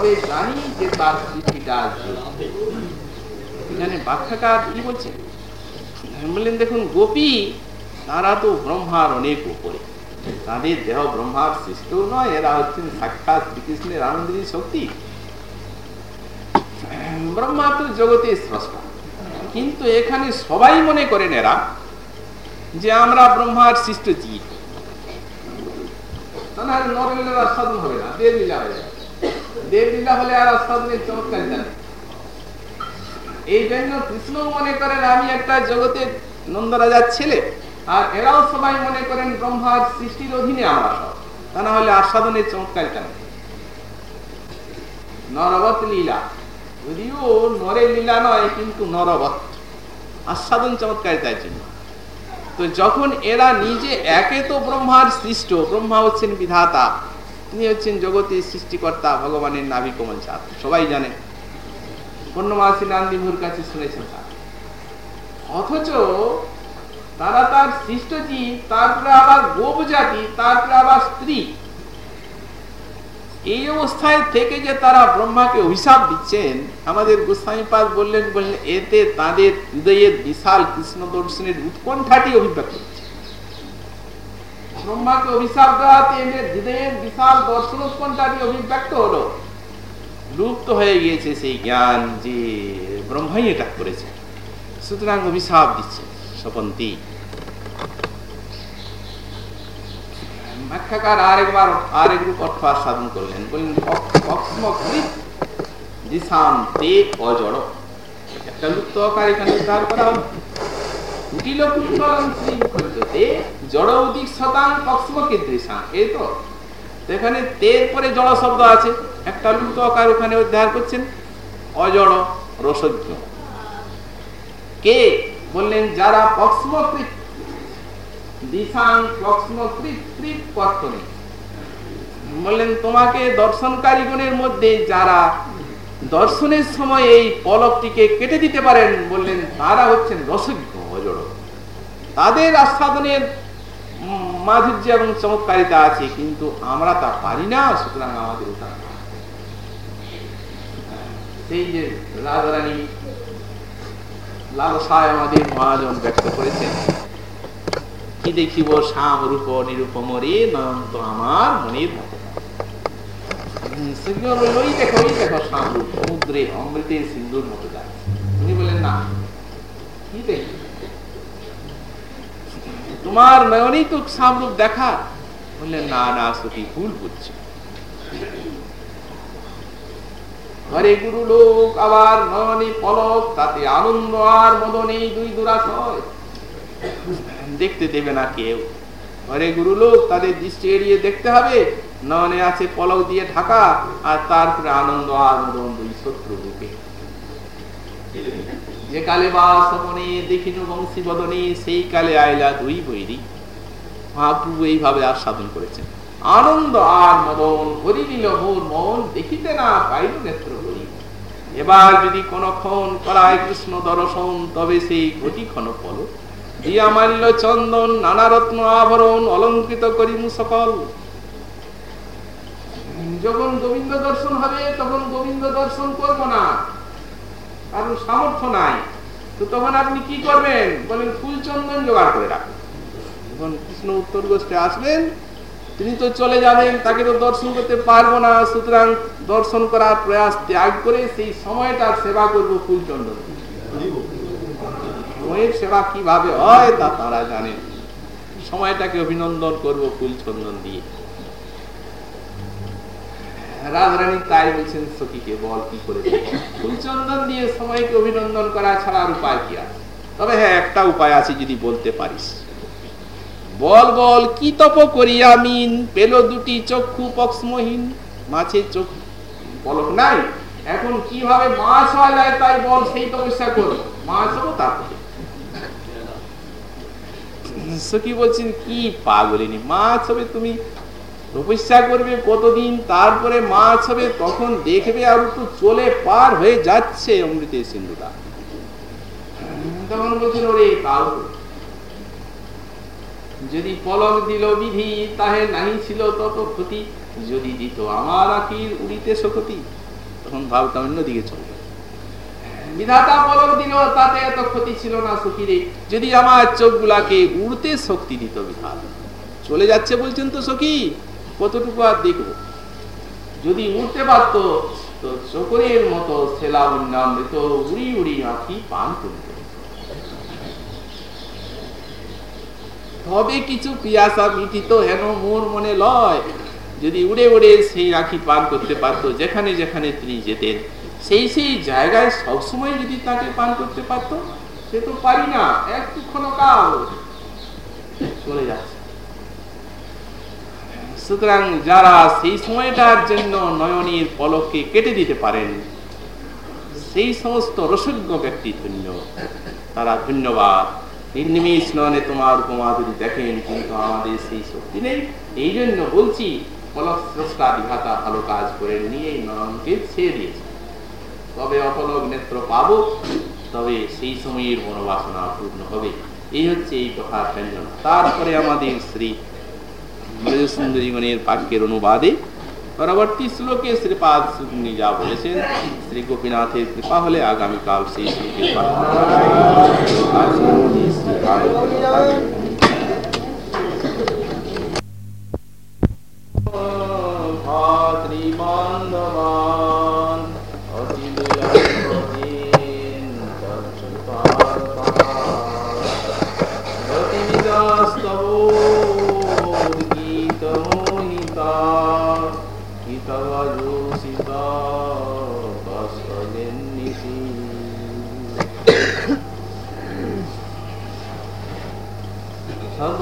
তবে জানি যে তার সৃষ্টিটা এখানে ব্যাখ্যাকার কি বলছেন বললেন, দেখুন গোপী, তারা তো ব্রহ্মার অনেক উপরে। তাদের দেহ ব্রহ্মার সৃষ্ট নয়, এরা হচ্ছেন সাক্ষাৎ শ্রীকৃষ্ণের আনন্দের শক্তি। ব্রহ্মা তো জগতে স্রষ্টা। কিন্তু এখানে সবাই মনে করেন এরা যে আমরা ব্রহ্মার সৃষ্ট জীব। তাহলে নরলীলার আস্বাদন হবে না দেব লীলা হয়ে যাবে। দেব লীলা হলে আর চমৎকার এই জন্য কৃষ্ণ মনে করেন, আমি একটা নন্দরাজার ছেলে, আর এরাও সবাই মনে করেন ব্রহ্মার সৃষ্টির অধীনে আমরা। তা না হলে আস্বাদনের চমৎকার কেন নরবত লীলা। যদিও নরের লীলা নয়, কিন্তু নরবত আস্বাদন চমৎকারিতার জন্য। তো যখন এরা নিজে একে তো ব্রহ্মার সৃষ্ট, ব্রহ্মা হচ্ছেন বিধাতা তিনি হচ্ছেন জগতের সৃষ্টিকর্তা, ভগবানের নাভি কোমল চাঁদ সবাই জানে। পূর্ণমাসী নান্দিমুর কাছে শুনেছেন তার। অথচ তারা তার সৃষ্ট তারপরে আবার গোপ জাতি তারপরে আবার স্ত্রী। এই অবস্থায় থেকে যে তারা ব্রহ্মাকে অভিশাপ দিচ্ছেন, আমাদের গোস্বামীপাদ বললেন বললেন, এতে তাদের হৃদয়ের বিশাল কৃষ্ণ দর্শনের উৎকণ্ঠাটি অভিব্যক্ত হচ্ছে। ব্রহ্মাকে অভিশাপ দেওয়াতে এদের হৃদয়ের বিশাল দর্শন উৎকণ্ঠাটি অভিব্যক্ত হলো। লুপ্ত হয়ে গিয়েছে সেই জ্ঞান যে ব্রহ্মাই এটা করেছে। সুতরাং অভিশাপ দিচ্ছে স্বপন্তি ব্যাখ্যাকার আরেকবার আরেক রূপ অর্থ আস্বাদন করলেন। বললেন অজড়। একটা লুপ্ত আকার এখানে উদ্ধার করা হলো। কুটিল কুটলম শ্রী মুখতে জড় উদিক শতাং এই তো? এখানে তের পরে জড় শব্দ আছে। একটা লুপ্ত আকার ওখানে করছেন। অজড় রসজ্ঞ কে বললেন, যারা বললেন, তোমাকে দর্শনকারী গণের মধ্যে যারা দর্শনের সময় এই পলকটিকে কেটে দিতে পারেন, বললেন, তারা হচ্ছেন রসজ্ঞ। তাদের আস্বাদনের মাধুর্য এবং চমৎকারিতা আছে, কিন্তু আমরা তা পারি না, সুতরাং আমাদের ওটা সেই যে রাজারানী লালসায় আমাদের মহাজন ব্যক্ত করেছেন, কি দেখিব শ্যাম রূপ নিরূপম রে নয়ন্ত আমার মনের সমুদ্রে অমৃতের সিন্ধুর মতো যায় উনি বলেন না, কি দেখি তোমার নয়নেই তো শ্যামরূপ দেখা। বললেন না না, সতী, ভুল বুঝছে। ঘরে গুরু লোক, আবার নয়নে পলক, তাতে আনন্দ আর মদনেই দুই দুরাশয় দেখতে দেবে না কেউ। ঘরে গুরু লোক, তাদের দৃষ্টি এড়িয়ে দেখতে হবে। নয়নে আছে পলক দিয়ে ঢাকা, আর তারপরে আনন্দ আর মদন দুই শত্রু রূপে। যে কালে বা সপনে দেখিনু বংশী বদনে, সেই কালে আইলা দুই বৈরি। মহাপ্রভু এইভাবে আস্বাদন করেছেন। আনন্দ আর মদন হরি নিল মোর মন দেখিতে না পাইল নেত্র করি এবার যদি কোন ক্ষণ করায় কৃষ্ণ দর্শন, তবে সেই ঘটি ক্ষণ পল দিয়া চন্দন, নানা রত্ন আভরণ অলঙ্কৃত করিমু সকল। যখন গোবিন্দ দর্শন হবে, তখন গোবিন্দ দর্শন করব না। কারণ সামর্থ্য নাই। তো তখন আপনি কি করবেন? বলেন, ফুল চন্দন জোগাড় করে রাখুন। যখন কৃষ্ণ উত্তর গোষ্ঠে আসবেন, তিনি তো চলে যাবেন, তাকে তো দর্শন করতে পারব না। সুতরাং দর্শন করার প্রয়াস ত্যাগ করে সেই সময়টার সেবা করব ফুল চন্দন। সময়ের সেবা কীভাবে হয় তা তারা জানেন সময়টাকে অভিনন্দন করব ফুল চন্দন দিয়ে। রাজরানী তাই বলছেন, সখীকে বল কি করে ফুলচন্দন দিয়ে অভিনন্দন করা ছাড়া আর উপায় কি আছে? তবে হ্যাঁ একটা উপায় আছে যদি বলতে পারিস। বল বল, কি তপ করিয়া মিন পেল দুটি চক্ষু পক্সমহীন মাছের চোখ পলক নাই। এখন কীভাবে মাছ হওয়া যায় তাই বল, সেই তপস্যা করো মাছ হব তারপরে সখী বলছেন, কি পাগলিনি, মাছ হবে তুমি তপস্যা করবে কতদিন, তারপরে মাছ হবে তখন দেখবে আর একটু চলে পার হয়ে যাচ্ছে অমৃতের সিন্ধুটা। তখন ওরে কাল যদি পলক দিল বিধি, তাহে নাহি ছিল তত ক্ষতি। যদি দিত আমার আখির উড়িতে শকতি তখন ভাবটা অন্যদিকে চলবে বিধাতা পলক দিল, তাতে এত ক্ষতি ছিল না সখীরে। যদি আমার চোখগুলাকে উড়তে শক্তি দিত বিধাতা। চলে যাচ্ছে বলছেন তো সখী কতটুকু আর দেখব? যদি উঠতে পারত, তো চকরের মতো সেলা উন্নয়ন উড়ি উড়ি আঁকি পান তবে কিছু পিয়াসা মিটিত হেন মোর মনে লয়, যদি উড়ে উড়ে সেই রাখি পান করতে পারতো, যেখানে যেখানে তিনি যেতেন, সেই সেই জায়গায় সবসময় যদি তাকে পান করতে পারতো, সে তো পারি না একটু ক্ষণকাল চলে যাচ্ছে। সুতরাং যারা সেই সময়টার জন্য নয়নের পলককে কেটে দিতে পারেন, সেই সমস্ত রসজ্ঞ ব্যক্তি ধন্য। তারা ধন্যবাদ। নির্নিমিষ নয়নে তোমার উপমা যদি দেখেন, কিন্তু আমাদের সেই শক্তি নেই। এই জন্য বলছি পলক স্রষ্টা বিঘাতা ভালো কাজ করে নিয়ে নয়নকে ছেড়ে দিয়েছে। তবে অপলক নেত্র পাবো, তবে সেই সময়ের মনোবাসনা পূর্ণ হবে। এই হচ্ছে এই কথার ব্যঞ্জন। তারপরে আমাদের শ্রী সুন্দরীগণের বাক্যের অনুবাদে পরবর্তী শ্লোকে শ্রীপাদ সুগ্নি যা বলেছেন শ্রী গোপীনাথের কৃপা হলে আগামীকাল সেই শ্লোকের ভাতৃবান্ধবান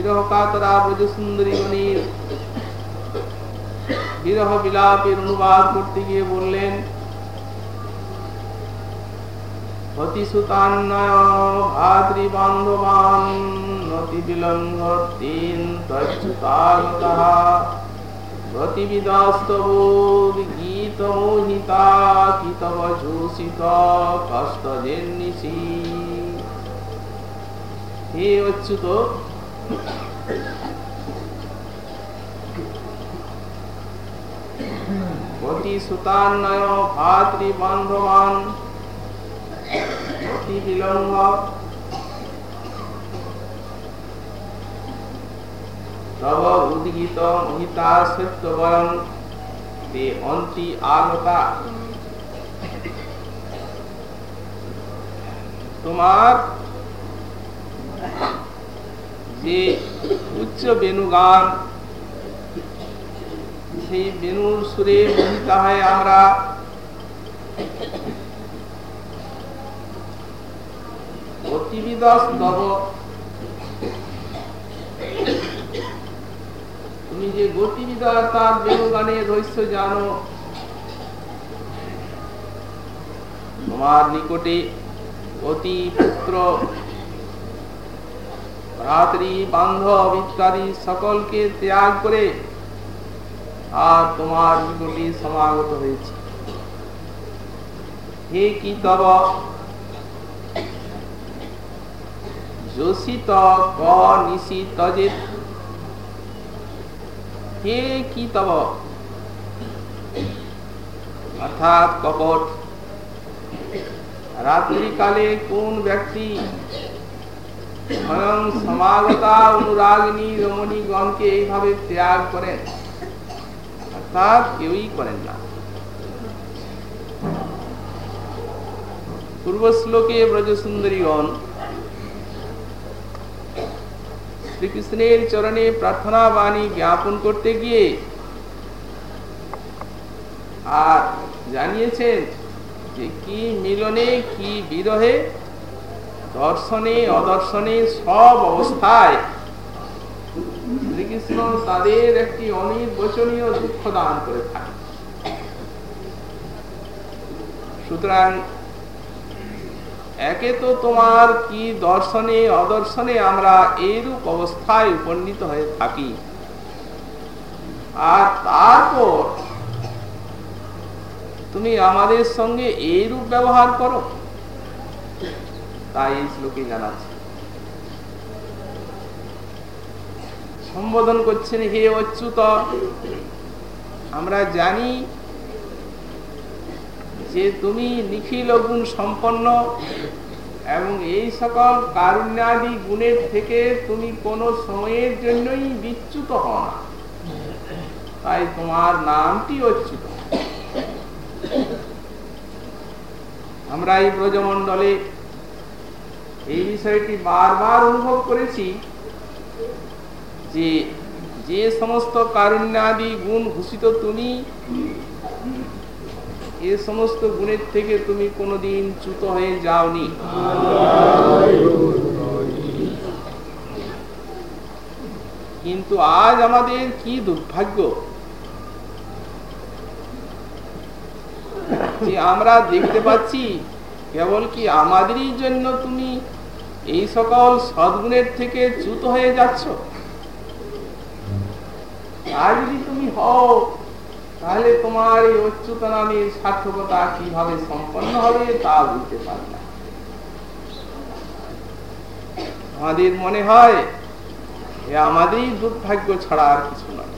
নায়িকা বিরহ ব্রজ সুন্দরী গণীর বিরহ বিলাপের অনুবাদ করতে গিয়ে বললেন হে অচ্যুত অতি সুতান্নয় ভাতৃ বান্ধবান অতি বিলম্ব তব উদ্গীত মহিতা সত্য বরং তে অন্তি আগতা তোমার যে উচ্চ বেনুগান সেই বেনুর সুরে হয় আমরা। তুমি যে গতিবিদা তার বেনুগানের রহস্য জানো। তোমার নিকটে অতি পুত্র ভ্রাতৃ বান্ধব ইত্যাদি সকলকে ত্যাগ করে আর তোমার নিকটে সমাগত হয়েছে। হে কি তব? নিশিত হে কি তব? অর্থাৎ কপট। রাত্রিকালে কোন ব্যক্তি সমাগতা অনুরাগিনী রমণীগণকে এইভাবে ত্যাগ করেন। অর্থাৎ কেউই করেন না। পূর্ব শ্লোকে ব্রজ শ্রীকৃষ্ণের চরণে প্রার্থনা বাণী জ্ঞাপন করতে গিয়ে আর জানিয়েছেন যে কি মিলনে, কি বিরহে দর্শনে, অদর্শনে সব অবস্থায়। শ্রীকৃষ্ণ তাদের একটি অনির্বচনীয় দুঃখ দান করে থাকে সুতরাং একে তো তোমার কি দর্শনে, অদর্শনে আমরা এইরূপ অবস্থায় উপনীত হয়ে থাকি। আর তারপর তুমি আমাদের সঙ্গে এইরূপ ব্যবহার করো। তাই এই শ্লোকে জানাচ্ছে সম্বোধন করছেন, হে অচ্যুত, আমরা জানি যে তুমি নিখিল গুণ সম্পন্ন এবং এই সকল কারুণ্যাদি গুণের থেকে তুমি কোনো সময়ের জন্যই বিচ্যুত হও না। তাই তোমার নামটি অচ্যুত। আমরা এই ব্রজমণ্ডলে এই বিষয়টি বারবার অনুভব করেছি যে যে সমস্ত কারুণ্যাদি গুণ ঘোষিত তুমি, এ সমস্ত গুণের থেকে তুমি কোনোদিন চ্যুত হয়ে যাওনি। কিন্তু আজ আমাদের কি দুর্ভাগ্য যে আমরা দেখতে পাচ্ছি কেবল কি আমাদেরই জন্য তুমি এই সকল সদ্গুণের থেকে চ্যুত হয়ে যাচ্ছ? আর যদি তুমি হও, তাহলে তোমার এই অচ্যুত নামের সার্থকতা কীভাবে সম্পন্ন হবে তা বুঝতে পারি না। আমাদের মনে হয় আমাদেরই দুর্ভাগ্য ছাড়া আর কিছু নয়।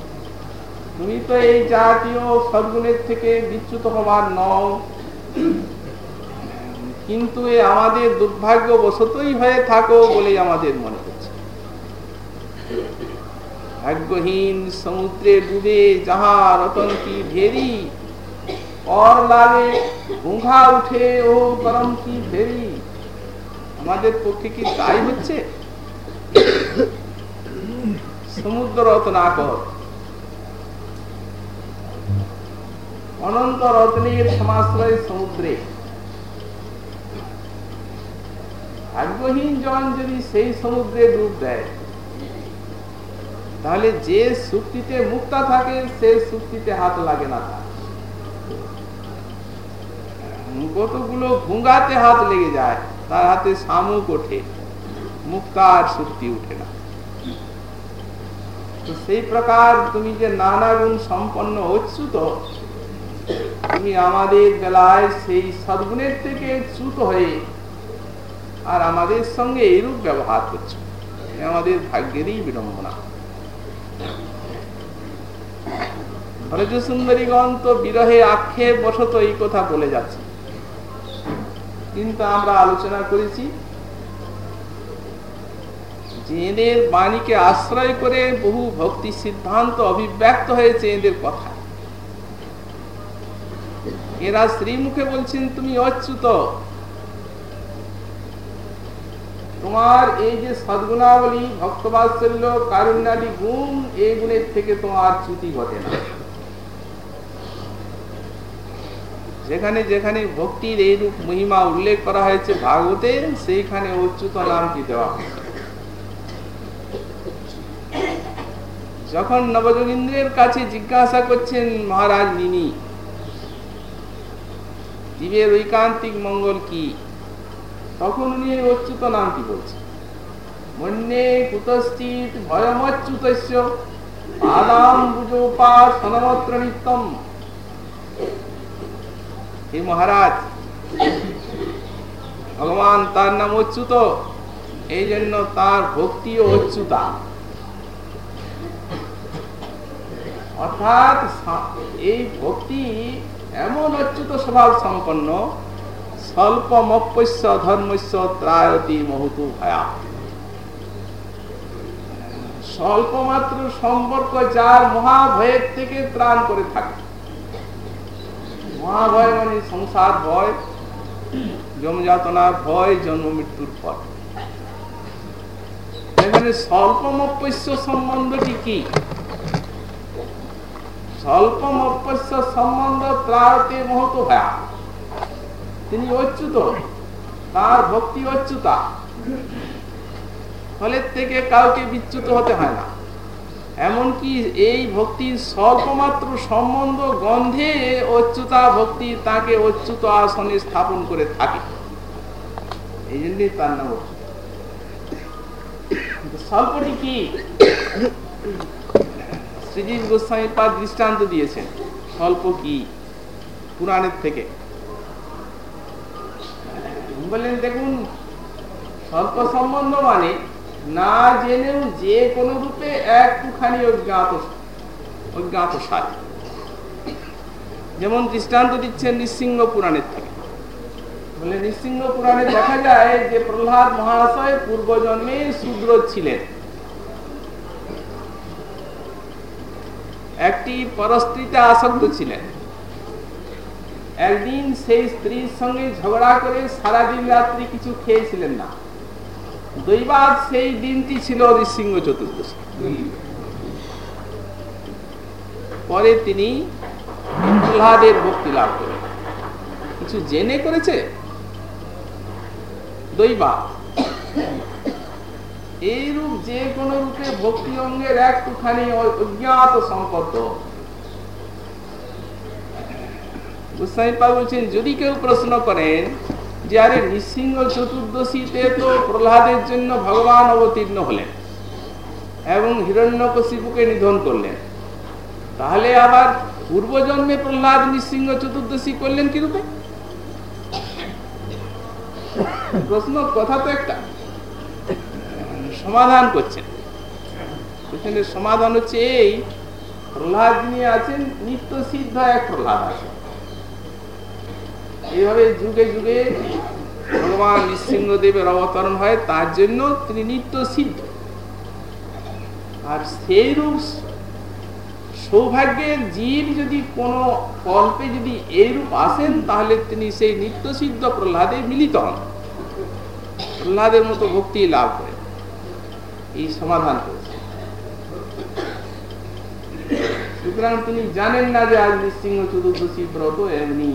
তুমি তো এই জাতীয় সদ্গুণের থেকে বিচ্যুত হবার নও। কিন্তু এ আমাদের দুর্ভাগ্য বশতই হয়ে থাকো বলেই আমাদের মনে হচ্ছে। ভাগ্যহীন সমুদ্রে ডুবে যাহা রতন কি ভেরি লাগে গুঙ্ঘা উঠে ও কি আমাদের পক্ষে কি তাই হচ্ছে? সমুদ্র রত্নাকর অনন্ত রত্নের সমাশ্রয় সমুদ্রে। ভাগ্যহীন জন যদি সেই সমুদ্রে ডুব দেয়, তাহলে যে সুক্তিতে মুক্তা থাকে, সে সুক্তিতে হাত লাগে না কতগুলো ভুঙ্গাতে হাত লেগে যায়, তার হাতে শামুক ওঠে মুক্তার শক্তি উঠে না। তো সেই প্রকার তুমি যে নানা গুণ সম্পন্ন অচ্যুত তুমি আমাদের বেলায় সেই সদ্গুণের থেকে চ্যুত হয়ে আর আমাদের সঙ্গে এরূপ ব্যবহার করছ আমাদের ভাগ্যেরই বিড়ম্বনা। হরজ সুন্দরীগণ তো বিরহে আক্ষেপ বশত এই কথা বলে যাচ্ছে। কিন্তু আমরা আলোচনা করেছি এদের বাণীকে আশ্রয় করে বহু ভক্তি সিদ্ধান্ত অভিব্যক্ত হয়েছে এদের কথা। এরা শ্রীমুখে বলছেন, তুমি অচ্যুত তোমার এই যে সদ্গুণাবলী, ভক্তবাৎসল্য, কারুণ্যাদি গুণ, এই গুণের থেকে তোমার চ্যুতি ঘটে না। যেখানে যেখানে ভক্তির এইরূপ মহিমা উল্লেখ করা হয়েছে ভাগবতে সেইখানে অচ্যুত নামটি দেওয়া যখন নবযোগীন্দ্রের কাছে জিজ্ঞাসা করছেন মহারাজ নিনি জীবের ঐকান্তিক মঙ্গল কি? তখন উনি এই অচ্যুত নামটি বলছেন মন্যে কুতশ্চিত ভয়মচ্যুত মহারাজ, ভগবান তার নাম অচ্যুত, এই জন্য তার ভক্তি অচ্যুতা। অর্থাৎ এই ভক্তি এমন অচ্যুত স্বভাব সম্পন্ন ধর্মস্য ত্রায়তি মহুতু ভয়া। স্বল্প মাত্র সম্পর্ক যার মহাভয়ের থেকে ত্রাণ করে থাকে। মহাভয় মানে সংসার ভয় জমযাতনার ভয়, জন্ম মৃত্যুর ভয়। এখানে স্বল্প মপস্য সম্বন্ধটি কি? স্বল্প মপস্য সম্বন্ধ ত্রায়তে মহত ভয়া। তিনি অচ্যুত। তার ভক্তি অচ্যুতা। ফলের থেকে কাউকে বিচ্যুত হতে হয় না। এমনকি এই ভক্তির স্বল্পমাত্র সম্বন্ধ গন্ধে অচ্যুতা ভক্তি তাকে অচ্যুত আসনে স্থাপন করে থাকে। এই জন্যই তার নাম স্বল্পটি কি? শ্রীজিৎ গোস্বামী পাদ দৃষ্টান্ত দিয়েছেন। স্বল্প কি? পুরাণের থেকে। বললেন, দেখুন স্বল্প সম্বন্ধ মানে না জেনেও যে কোনো রূপে একটুখানি অজ্ঞাত অজ্ঞাত সার যেমন দৃষ্টান্ত দিচ্ছেন নৃসিংহ পুরাণের থেকে। বলে নৃসিংহ পুরাণে দেখা যায় যে প্রহ্লাদ মহাশয় পূর্বজন্মে শূদ্র ছিলেন। একটি পরস্ত্রীতে আসক্ত ছিলেন। একদিন সেই স্ত্রীর সঙ্গে ঝগড়া করে সারাদিন রাত্রি কিছু খেয়েছিলেন না। দৈবাদ সেই দিনটি ছিল ঋষিংহ চতুর্দশী। পরে তিনি প্রহ্লাদের ভক্তি লাভ করেন। কিছু জেনে করেছে? দৈবা এইরূপ যে কোন রূপে ভক্তি অঙ্গের একটুখানি অজ্ঞাত সম্পর্ক বলছেন যদি কেউ প্রশ্ন করেন যে আরে নৃসিংহ চতুর্দশীতে তো প্রহ্লাদের জন্য ভগবান অবতীর্ণ হলেন এবং হিরণ্যকশিপুকে নিধন করলেন, তাহলে আবার পূর্বজন্মে প্রহ্লাদ নৃসিংহ চতুর্দশী করলেন কি রূপে প্রশ্ন, কথা তো একটা। সমাধান করছেন। সমাধান হচ্ছে এই, প্রহ্লাদ নিয়ে আছেন, নিত্য সিদ্ধ এক প্রহ্লাদ আছে। এইভাবে যুগে যুগে ভগবান নৃসিংহদেবের অবতরণ হয়, তার জন্য তিনি নিত্য সিদ্ধ। আর সেই রূপ সৌভাগ্যের জীব যদি কোনো কল্পে যদি এইরূপ আসেন, তাহলে তিনি সেই নিত্য সিদ্ধ প্রহ্লাদে মিলিত হন। প্রহ্লাদের মতো ভক্তি লাভ করে। এই সমাধান করেছে। সুতরাং তিনি জানেন না যে আজ নৃসিংহ চতুর্দশী ব্রত এমনি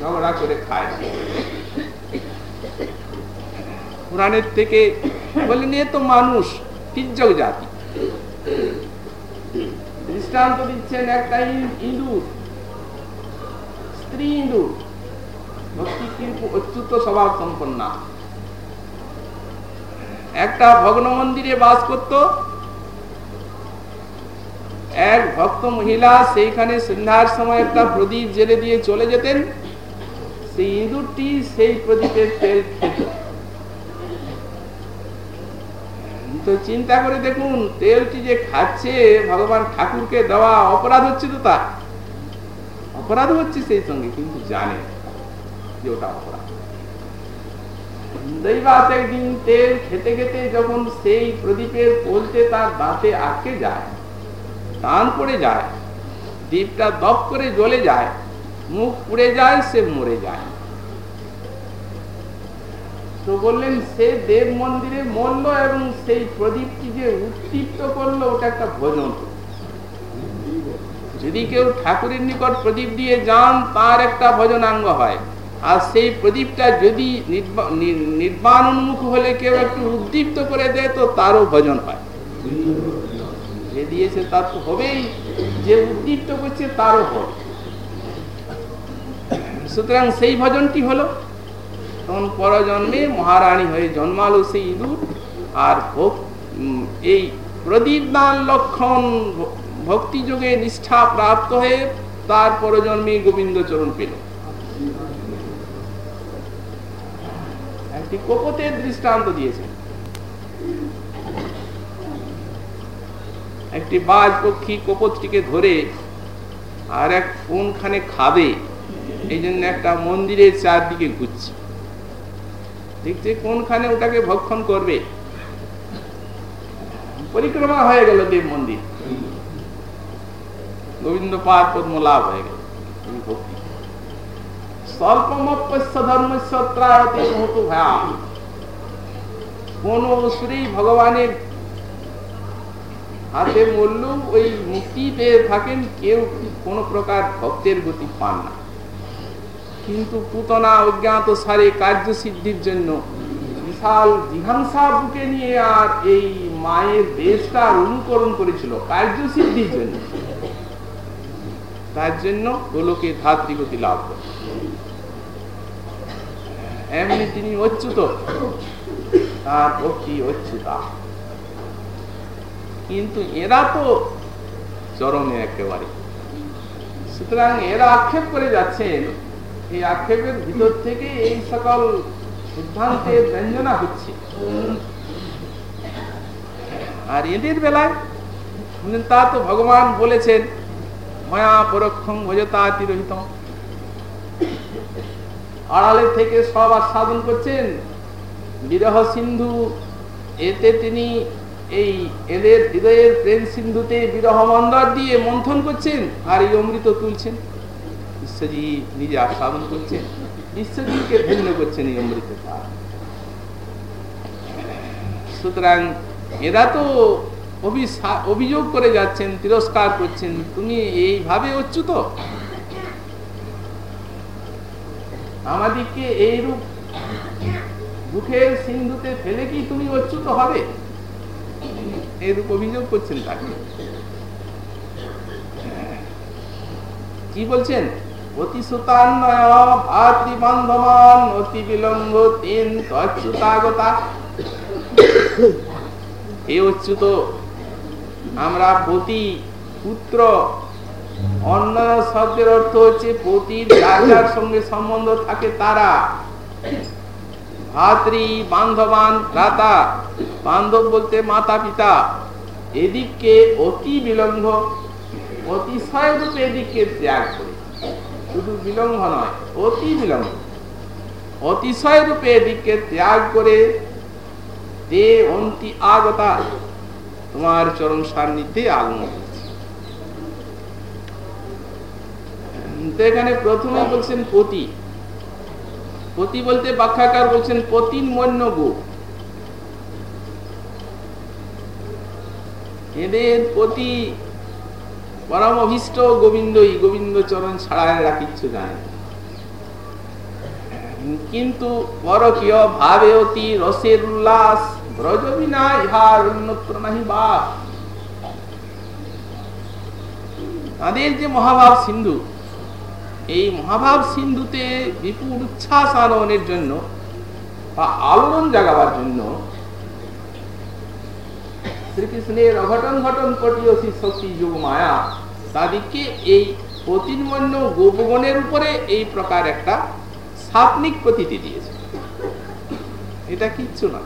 ঝগড়া করে খায় পুরাণের থেকে বললেন এ তো মানুষ তির্যক জাতি। দৃষ্টান্ত দিচ্ছেন একটা ইঁদুর স্ত্রী ইঁদুর ভক্তি কিন্তু অচ্যুত স্বভাব সম্পন্ন। একটা ভগ্ন মন্দিরে বাস করত। এক ভক্ত মহিলা সেইখানে সন্ধ্যার সময় একটা প্রদীপ জেলে দিয়ে চলে যেতেন। সেই ইঁদুরটি সেই প্রদীপের তেল খেত। তো চিন্তা করে দেখুন, তেলটি যে খাচ্ছে, ভগবান ঠাকুরকে দেওয়া অপরাধ হচ্ছে তো তার। অপরাধ হচ্ছে সেই সঙ্গে, কিন্তু জানে যে ওটা অপরাধ। দৈবাত একদিন তেল খেতে খেতে যখন সেই প্রদীপের পোলতে তার দাঁতে আটকে যায়, টান পড়ে যায় দ্বীপটা দপ করে জ্বলে যায় মুখ পুড়ে যায়, সে মরে যায়। তো বললেন, সে দেব মন্দিরে মরল এবং সেই প্রদীপটি যে উত্তীপ্ত করল, ওটা একটা ভোজন। যদি কেউ ঠাকুরের নিকট প্রদীপ দিয়ে যান, তার একটা ভজনাঙ্গ হয়। আর সেই প্রদীপটা যদি নির্বাণ উন্মুখ হলে কেউ একটু উদ্দীপ্ত করে দেয়, তো তারও ভজন হয়। যে দিয়েছে তার তো হবেই, যে উদ্দীপ্ত করছে তারও হবে। সুতরাং সেই ভজনটি হলো, তখন পরজন্মে মহারানী হয়ে জন্মালো সেই ইঁদুর, আর এই প্রদীপ দান লক্ষণ ভক্তি যোগে নিষ্ঠা প্রাপ্ত হয়ে তার পরজন্মে গোবিন্দ চরণ পেল। একটি কোপতের দৃষ্টান্ত দিয়েছেন একটি বাজ পক্ষী কোপতটিকে ধরে আর এক কোনখানে খাবে? এই জন্য একটা মন্দিরের চারদিকে ঘুরছে। দেখছে কোনখানে ওটাকে ভক্ষণ করবে? পরিক্রমা হয়ে গেল দেব মন্দির। গোবিন্দ পাদ পদ্ম লাভ হয়ে গেল কোন প্রকার ভক্তের গতি পান না। কিন্তু পুতনা অজ্ঞাত সারে কার্য সিদ্ধির জন্য বিশাল জিঘাংসা বুকে নিয়ে আর এই মায়ের বেশটা অনুকরণ করেছিল কার্যসিদ্ধির জন্য। তার জন্য গোলকে ধাত্রীগতি লাভ করে। এমনি তিনি অচ্যুত। তার ভক্তি অচ্যুতা। কিন্তু এরা তো চরমে একেবারে। সুতরাং এরা আক্ষেপ করে যাচ্ছেন এই আক্ষেপের ভিতর থেকে এই সকল সিদ্ধান্তের ব্যঞ্জনা হচ্ছে। আর এদের বেলায় তা তো ভগবান বলেছেন, মায়া পরক্ষম ভজতা তিরোহিত আড়ালে থেকে সব আস্বাদন করছেন। বিরহ সিন্ধু, এতে তিনি এই এদের হৃদয়ের প্রেম সিন্ধুতে বিরহ মন্দর দিয়ে মন্থন করছেন আর এই অমৃত তুলছেন। বিশ্বজি নিজে আস্বাদন করছেন বিশ্বজিকে ভিন্ন করছেন এই অমৃত সুতরাং এরা তো অভিযোগ করে যাচ্ছেন, তিরস্কার করছেন, তুমি এইভাবে অচ্যুত আমাদিকে এইরূপ দুঃখের সিন্ধুতে ফেলে কি তুমি অচ্যুত হবে? এরূপ অভিযোগ করছেন তাকে। কি বলছেন? অতি বিলম্ব, তিন অচ্যুত, আমরা পতি পুত্র অন্য শব্দের অর্থ হচ্ছে পতির যার যার সঙ্গে সম্বন্ধ থাকে তারা। ভাতৃ বান্ধবান ভ্রাতা, বান্ধব বলতে মাতা পিতা এদিককে অতি বিলম্ব, অতিশয় রূপে এদিককে ত্যাগ করে। শুধু বিলম্ব নয়, অতি বিলম্ব। অতিশয় রূপে এদিককে ত্যাগ করে তে অন্তি আগতা তোমার চরম সান্নিধ্যে আগমন এখানে প্রথমে বলছেন পতি। পতি বলতে ব্যাখ্যাকার বলছেন পতিন মন্য গো এদের পতি পরম অভিষ্ট গোবিন্দই গোবিন্দ চরণ ছাড়া এরা কিচ্ছু জানে কিন্তু পরকীয় ভাবে অতি রসের উল্লাস, ব্রজ ইহার অন্যত্র নাহি বাস। তাদের যে মহাভাব সিন্ধু, এই মহাভাব সিন্ধুতে বিপুল উচ্ছ্বাস আনয়নের জন্য বা আলোড়ন জাগাবার জন্য শ্রীকৃষ্ণের অঘটন ঘটন কটিয়সী শক্তি যোগ মায়া। তাদেরকে এই প্রতিমন্য গোপগণের উপরে এই প্রকার একটা সাপনিক প্রতীতি দিয়েছে। এটা কিচ্ছু না।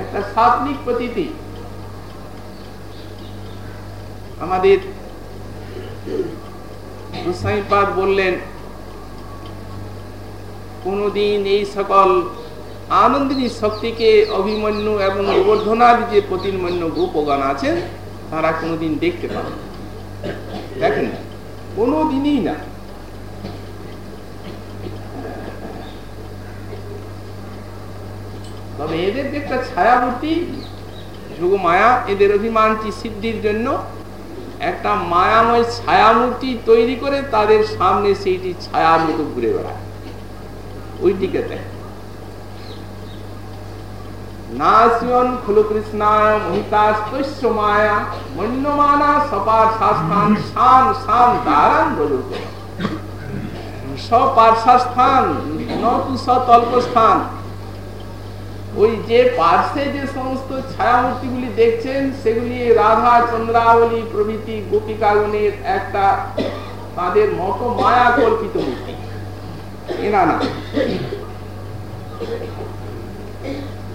একটা সাপনিক প্রতীতি। আমাদের গোসাইপাদ বললেন, কোনদিন এই সকল আনন্দিনী শক্তিকে অভিমন্যু এবং গোবর্ধনাদি যে প্রতিমন্য গোপগান আছেন, তারা কোনোদিন দেখতে পাবেন দেখেন, কোনোদিনই না। তবে এদের যে একটা ছায়ামূর্তি যোগ মায়া এদের অভিমানটি সিদ্ধির জন্য একটা মায়াময় ছায়ামূর্তি তৈরি করে তাদের সামনে সেইটি ছায়ার মতো ঘুরে বেড়ায়। ওই দিকে দেয় নাসিয়ন খলু মহিতাস্তস্য মায়া মন্যমানা সপার শাস্থান শান শান দারান বলুক। সপার্শ্বাস্থান নতু সতল্প ওই যে পার্শ্বে যে সমস্ত ছায়ামূর্তিগুলি দেখছেন, সেগুলি রাধা চন্দ্রাবলী প্রভৃতি গোপিকাগণের একটা তাদের মতো মায়া কল্পিত মূর্তি। এনা না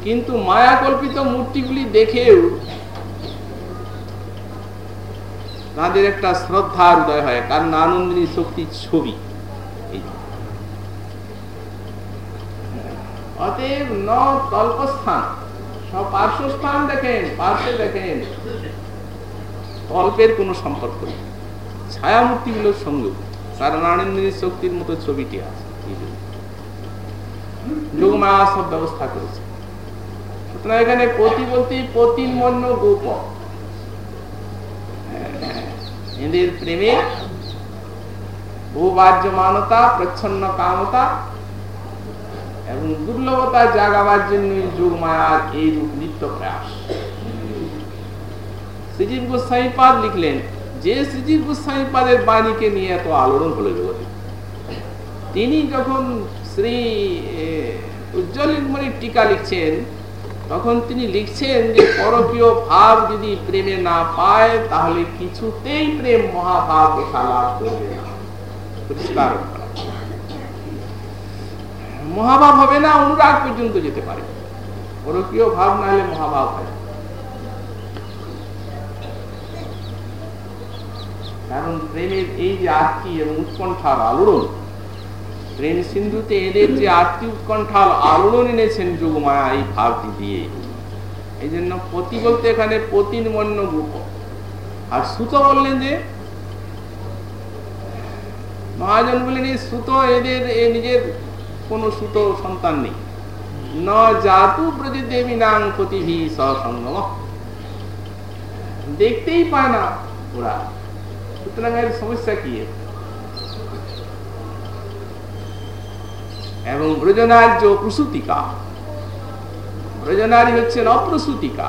কিন্তু মায়া কল্পিত মূর্তিগুলি দেখেও তাদের একটা শ্রদ্ধার উদয় হয়। কারণ আনন্দিনী শক্তির ছবি। অতএব ন তল্পস্থান। সব পার্শ্বস্থান দেখেন, পার্শ্বে দেখেন। তল্পের কোনো সম্পর্ক নেই। ছায়ামূর্তিগুলোর সঙ্গে কারণ আনন্দিনী শক্তির মতো ছবিটি আছে। যোগমায়া সব ব্যবস্থা করেছে। এখানে পতি বলতে পতির মন্য গোপ এদের প্রেমে ভূবাহ্যমানতা প্রচ্ছন্ন কামতা এবং দুর্লভতা জাগাবার জন্য যোগ মায়ার এই রূপ নিত্য প্রয়াস শ্রীজীব গোস্বাই পাদ লিখলেন, যে শ্রীজীব গোস্বাই পাদের বাণীকে নিয়ে এত আলোড়ন হলো জগতে, তিনি যখন শ্রী উজ্জ্বলিনমণির টিকা লিখছেন তখন তিনি লিখছেন যে, পরকীয় ভাব যদি প্রেমে না পায়, তাহলে কিছুতেই প্রেম মহাভাব লাভ করবে না। মহাভাব হবে না, অনুরাগ পর্যন্ত যেতে পারে। পরকীয় ভাব না হলে মহাভাব হয় কারণ প্রেমের এই যে আত্মী এবং উৎকণ্ঠার আলোড়ন প্রেম সিন্ধুতে এদের যে আত্মী উৎকণ্ঠার আলোড়ন এনেছেন যোগমায়া এই ভাবটি দিয়ে। এই জন্য পতি বলতে এখানে আর সুত বললেন যে, মহাজন বললেন, এই সুত এদের নিজের কোন সুত সন্তান নেই। ন জাতু প্রতি দেবী নাং প্রতিভি সহসঙ্গম দেখতেই পায় না ওরা। সুতরাং এর সমস্যা কি? এবং ব্রজনার্য প্রসূতিকা ব্রজনারী হচ্ছেন অপ্রসূতিকা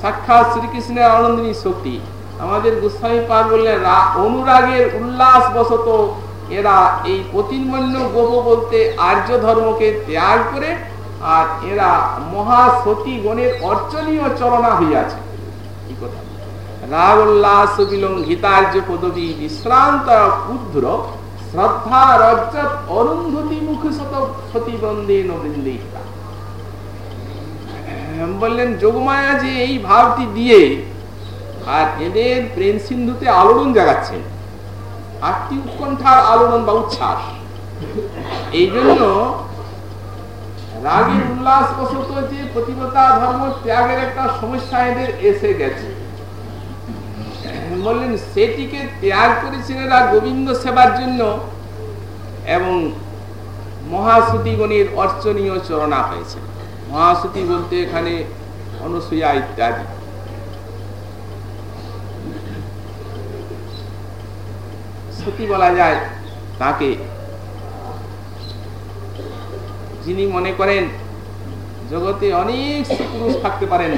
সাক্ষাৎ শ্রীকৃষ্ণের আনন্দিনী শক্তি আমাদের গোস্বামী পার বললেন অনুরাগের উল্লাস বশত এরা এই প্রতিমন্য গোপ বলতে আর্য ধর্মকে ত্যাগ করে আর এরা মহাসতী গণের অর্চনীয় চরণা হইয়াছে। রাগ উল্লাস বিলঙ্ঘিতার্য পদবী বিশ্রান্ত ক্ষুদ্র শ্রদ্ধা অরুন্ধতি মুখ শত বললেন যোগমায়া যে এই ভাবটি দিয়ে আর এদের প্রেম সিন্ধুতে আলোড়ন জাগাচ্ছেন উৎকণ্ঠার আলোড়ন বা উচ্ছ্বাস। এই জন্য রাগের উল্লাস বসত যে প্রতিবতা ধর্ম ত্যাগের একটা সমস্যা এদের এসে গেছে। বললেন, সেটিকে ত্যাগ করেছেন এরা গোবিন্দ সেবার জন্য এবং মহাসুতিগণের অর্চনীয় চরণা হয়েছে মহাসুতি বলতে এখানে অনুসূয়া ইত্যাদি। সতী বলা যায় তাকে, যিনি মনে করেন, জগতে অনেক পুরুষ থাকতে পারেন,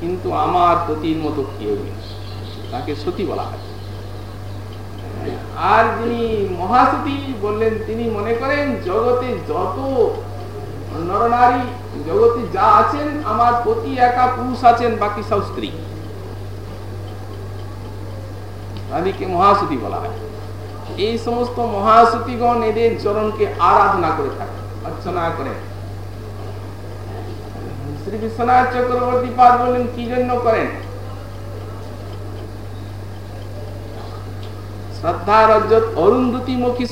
কিন্তু আমার পতির মতো কেউ নেই। তাকে সতী বলা হয়। আর যিনি মহাসতী বললেন, তিনি মনে করেন, জগতে যত নরনারী, জগতে যা আছেন, আমার প্রতি একা পুরুষ আছেন, বাকি সব স্ত্রী। তাদেরকে মহাসতী বলা হয়। এই সমস্ত মহাসতীগণ এদের চরণকে আরাধনা করে থাকে, অর্চনা করে। শ্রী বিশ্বনাথ চক্রবর্তী পাদ বললেন, কি জন্য করেন? অরুন্ধতি মুখী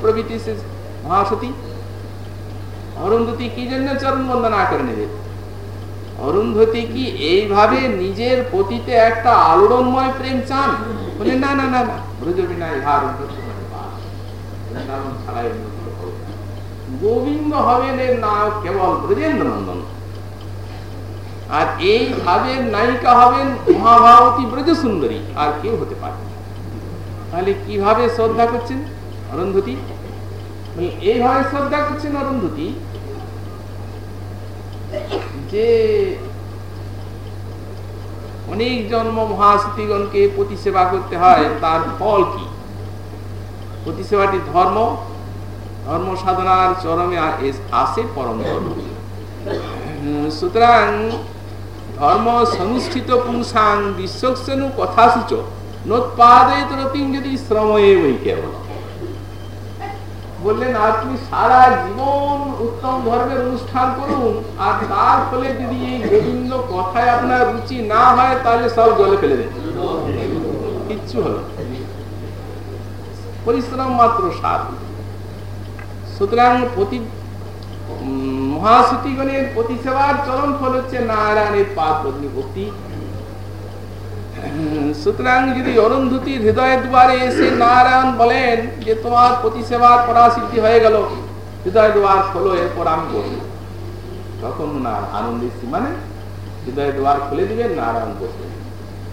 প্রভৃতি কি বন্দনা করে নেবে কি এইভাবে নিজের পতিতে একটা আলোড়নময় প্রেম চান বলে না না না না গোবিন্দ হবেন এর নায়ক কেবল ব্রজেন্দ্র নন্দন আর এই ভাবের নায়িকা হবেন মহাভারতী ব্রজ সুন্দরী আর কেউ হতে পারে তাহলে কীভাবে শ্রদ্ধা করছেন অরুন্ধতী? এইভাবে শ্রদ্ধা করছেন অরুন্ধতী যে অনেক জন্ম মহাসতীগণকে প্রতি সেবা করতে হয়, তার ফল কি? প্রতি সেবাটি ধর্ম ধর্ম সাধনার চরমে আসে পরম ধর্ম। সুতরাং ধর্ম সংষ্ঠিত পুরুষাং বিশ্বসেনু কথা সূচ নোৎপাদিত রতিম যদি শ্রময়ে বই কেবল। বললেন আপনি সারা জীবন উত্তম ধর্মের অনুষ্ঠান করুন, আর তার ফলে যদি এই গোবিন্দ কথায় আপনার রুচি না হয়, তাহলে সব জলে ফেলে দেন কিচ্ছু হলো পরিশ্রম মাত্র সার সুতরাং প্রতি মহাসুতিগণের প্রতি সেবার চরম ফল হচ্ছে নারায়ণের পাদ পত্নী ভক্তি সুতরাং যদি অরুন্ধতির হৃদয় দুয়ারে এসে নারায়ণ বলেন যে তোমার প্রতি সেবার পরাসিদ্ধি হয়ে গেল হৃদয় দুয়ার খোলো, এরপর আমি বলব তখন না আনন্দের সীমানে হৃদয় দুয়ার খুলে দিবেন নারায়ণ বসবেন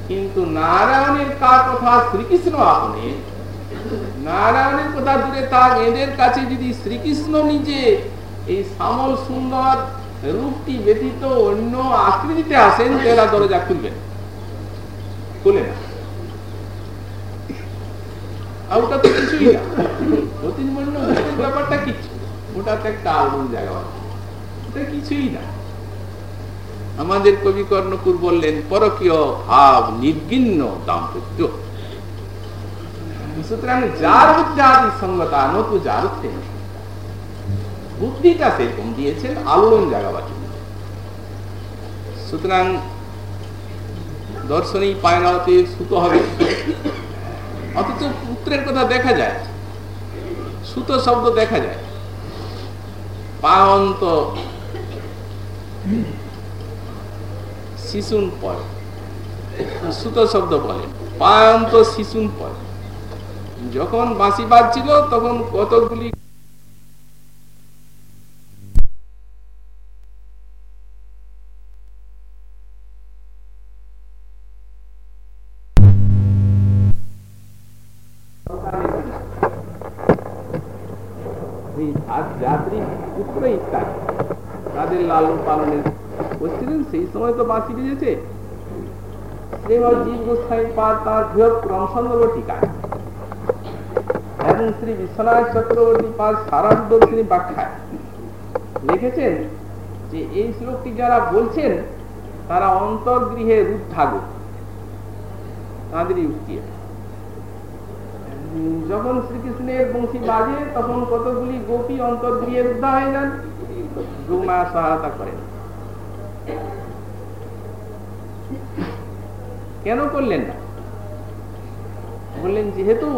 কিন্তু নারায়ণের কার কথা শ্রীকৃষ্ণ আপনি, নারায়ণের কথা দূরে থাক এদের কাছে যদি শ্রীকৃষ্ণ নিজে এই শ্যামল সুন্দর রূপটি ব্যতীত অন্য আকৃতিতে আসেন এরা দরজা খুলবেন খুলে না। ওটা কিছুই না। আমাদের কবি বললেন, পরকীয় ভাব দাম্পত্য। সুতরাং যার মধ্যে আদি সঙ্গতা নতু যার বুদ্ধিটা সেরকম দিয়েছেন, আলোড়ন জাগাবার জন্য। সুতরাং দর্শনেই পায়নাতে সুতো হবে। অথচ পুত্রের কথা দেখা যায়। সুতো শব্দ দেখা যায়। পায়ন্ত শিশুন পয় সুতো শব্দ বলে। পায়ন্ত শিশুন পয় যখন বাঁশি বাজছিল, তখন কতগুলি যাত্রী পুত্র ইত্যাদি তাদের লালন পালনের করছিলেন সেই সময় তো বাঁচি লিখেছেন যে, এই শ্লোকটি যারা বলছেন, তারা অন্তর্গৃহে তাদেরই যখন শ্রীকৃষ্ণের বংশী বাজে তখন কতগুলি গোপী অন্তর্গৃহে রুদ্ধা হয়ে যান গৌমায়া সহায়তা করেন কেন করলেন না? বললেন, যেহেতু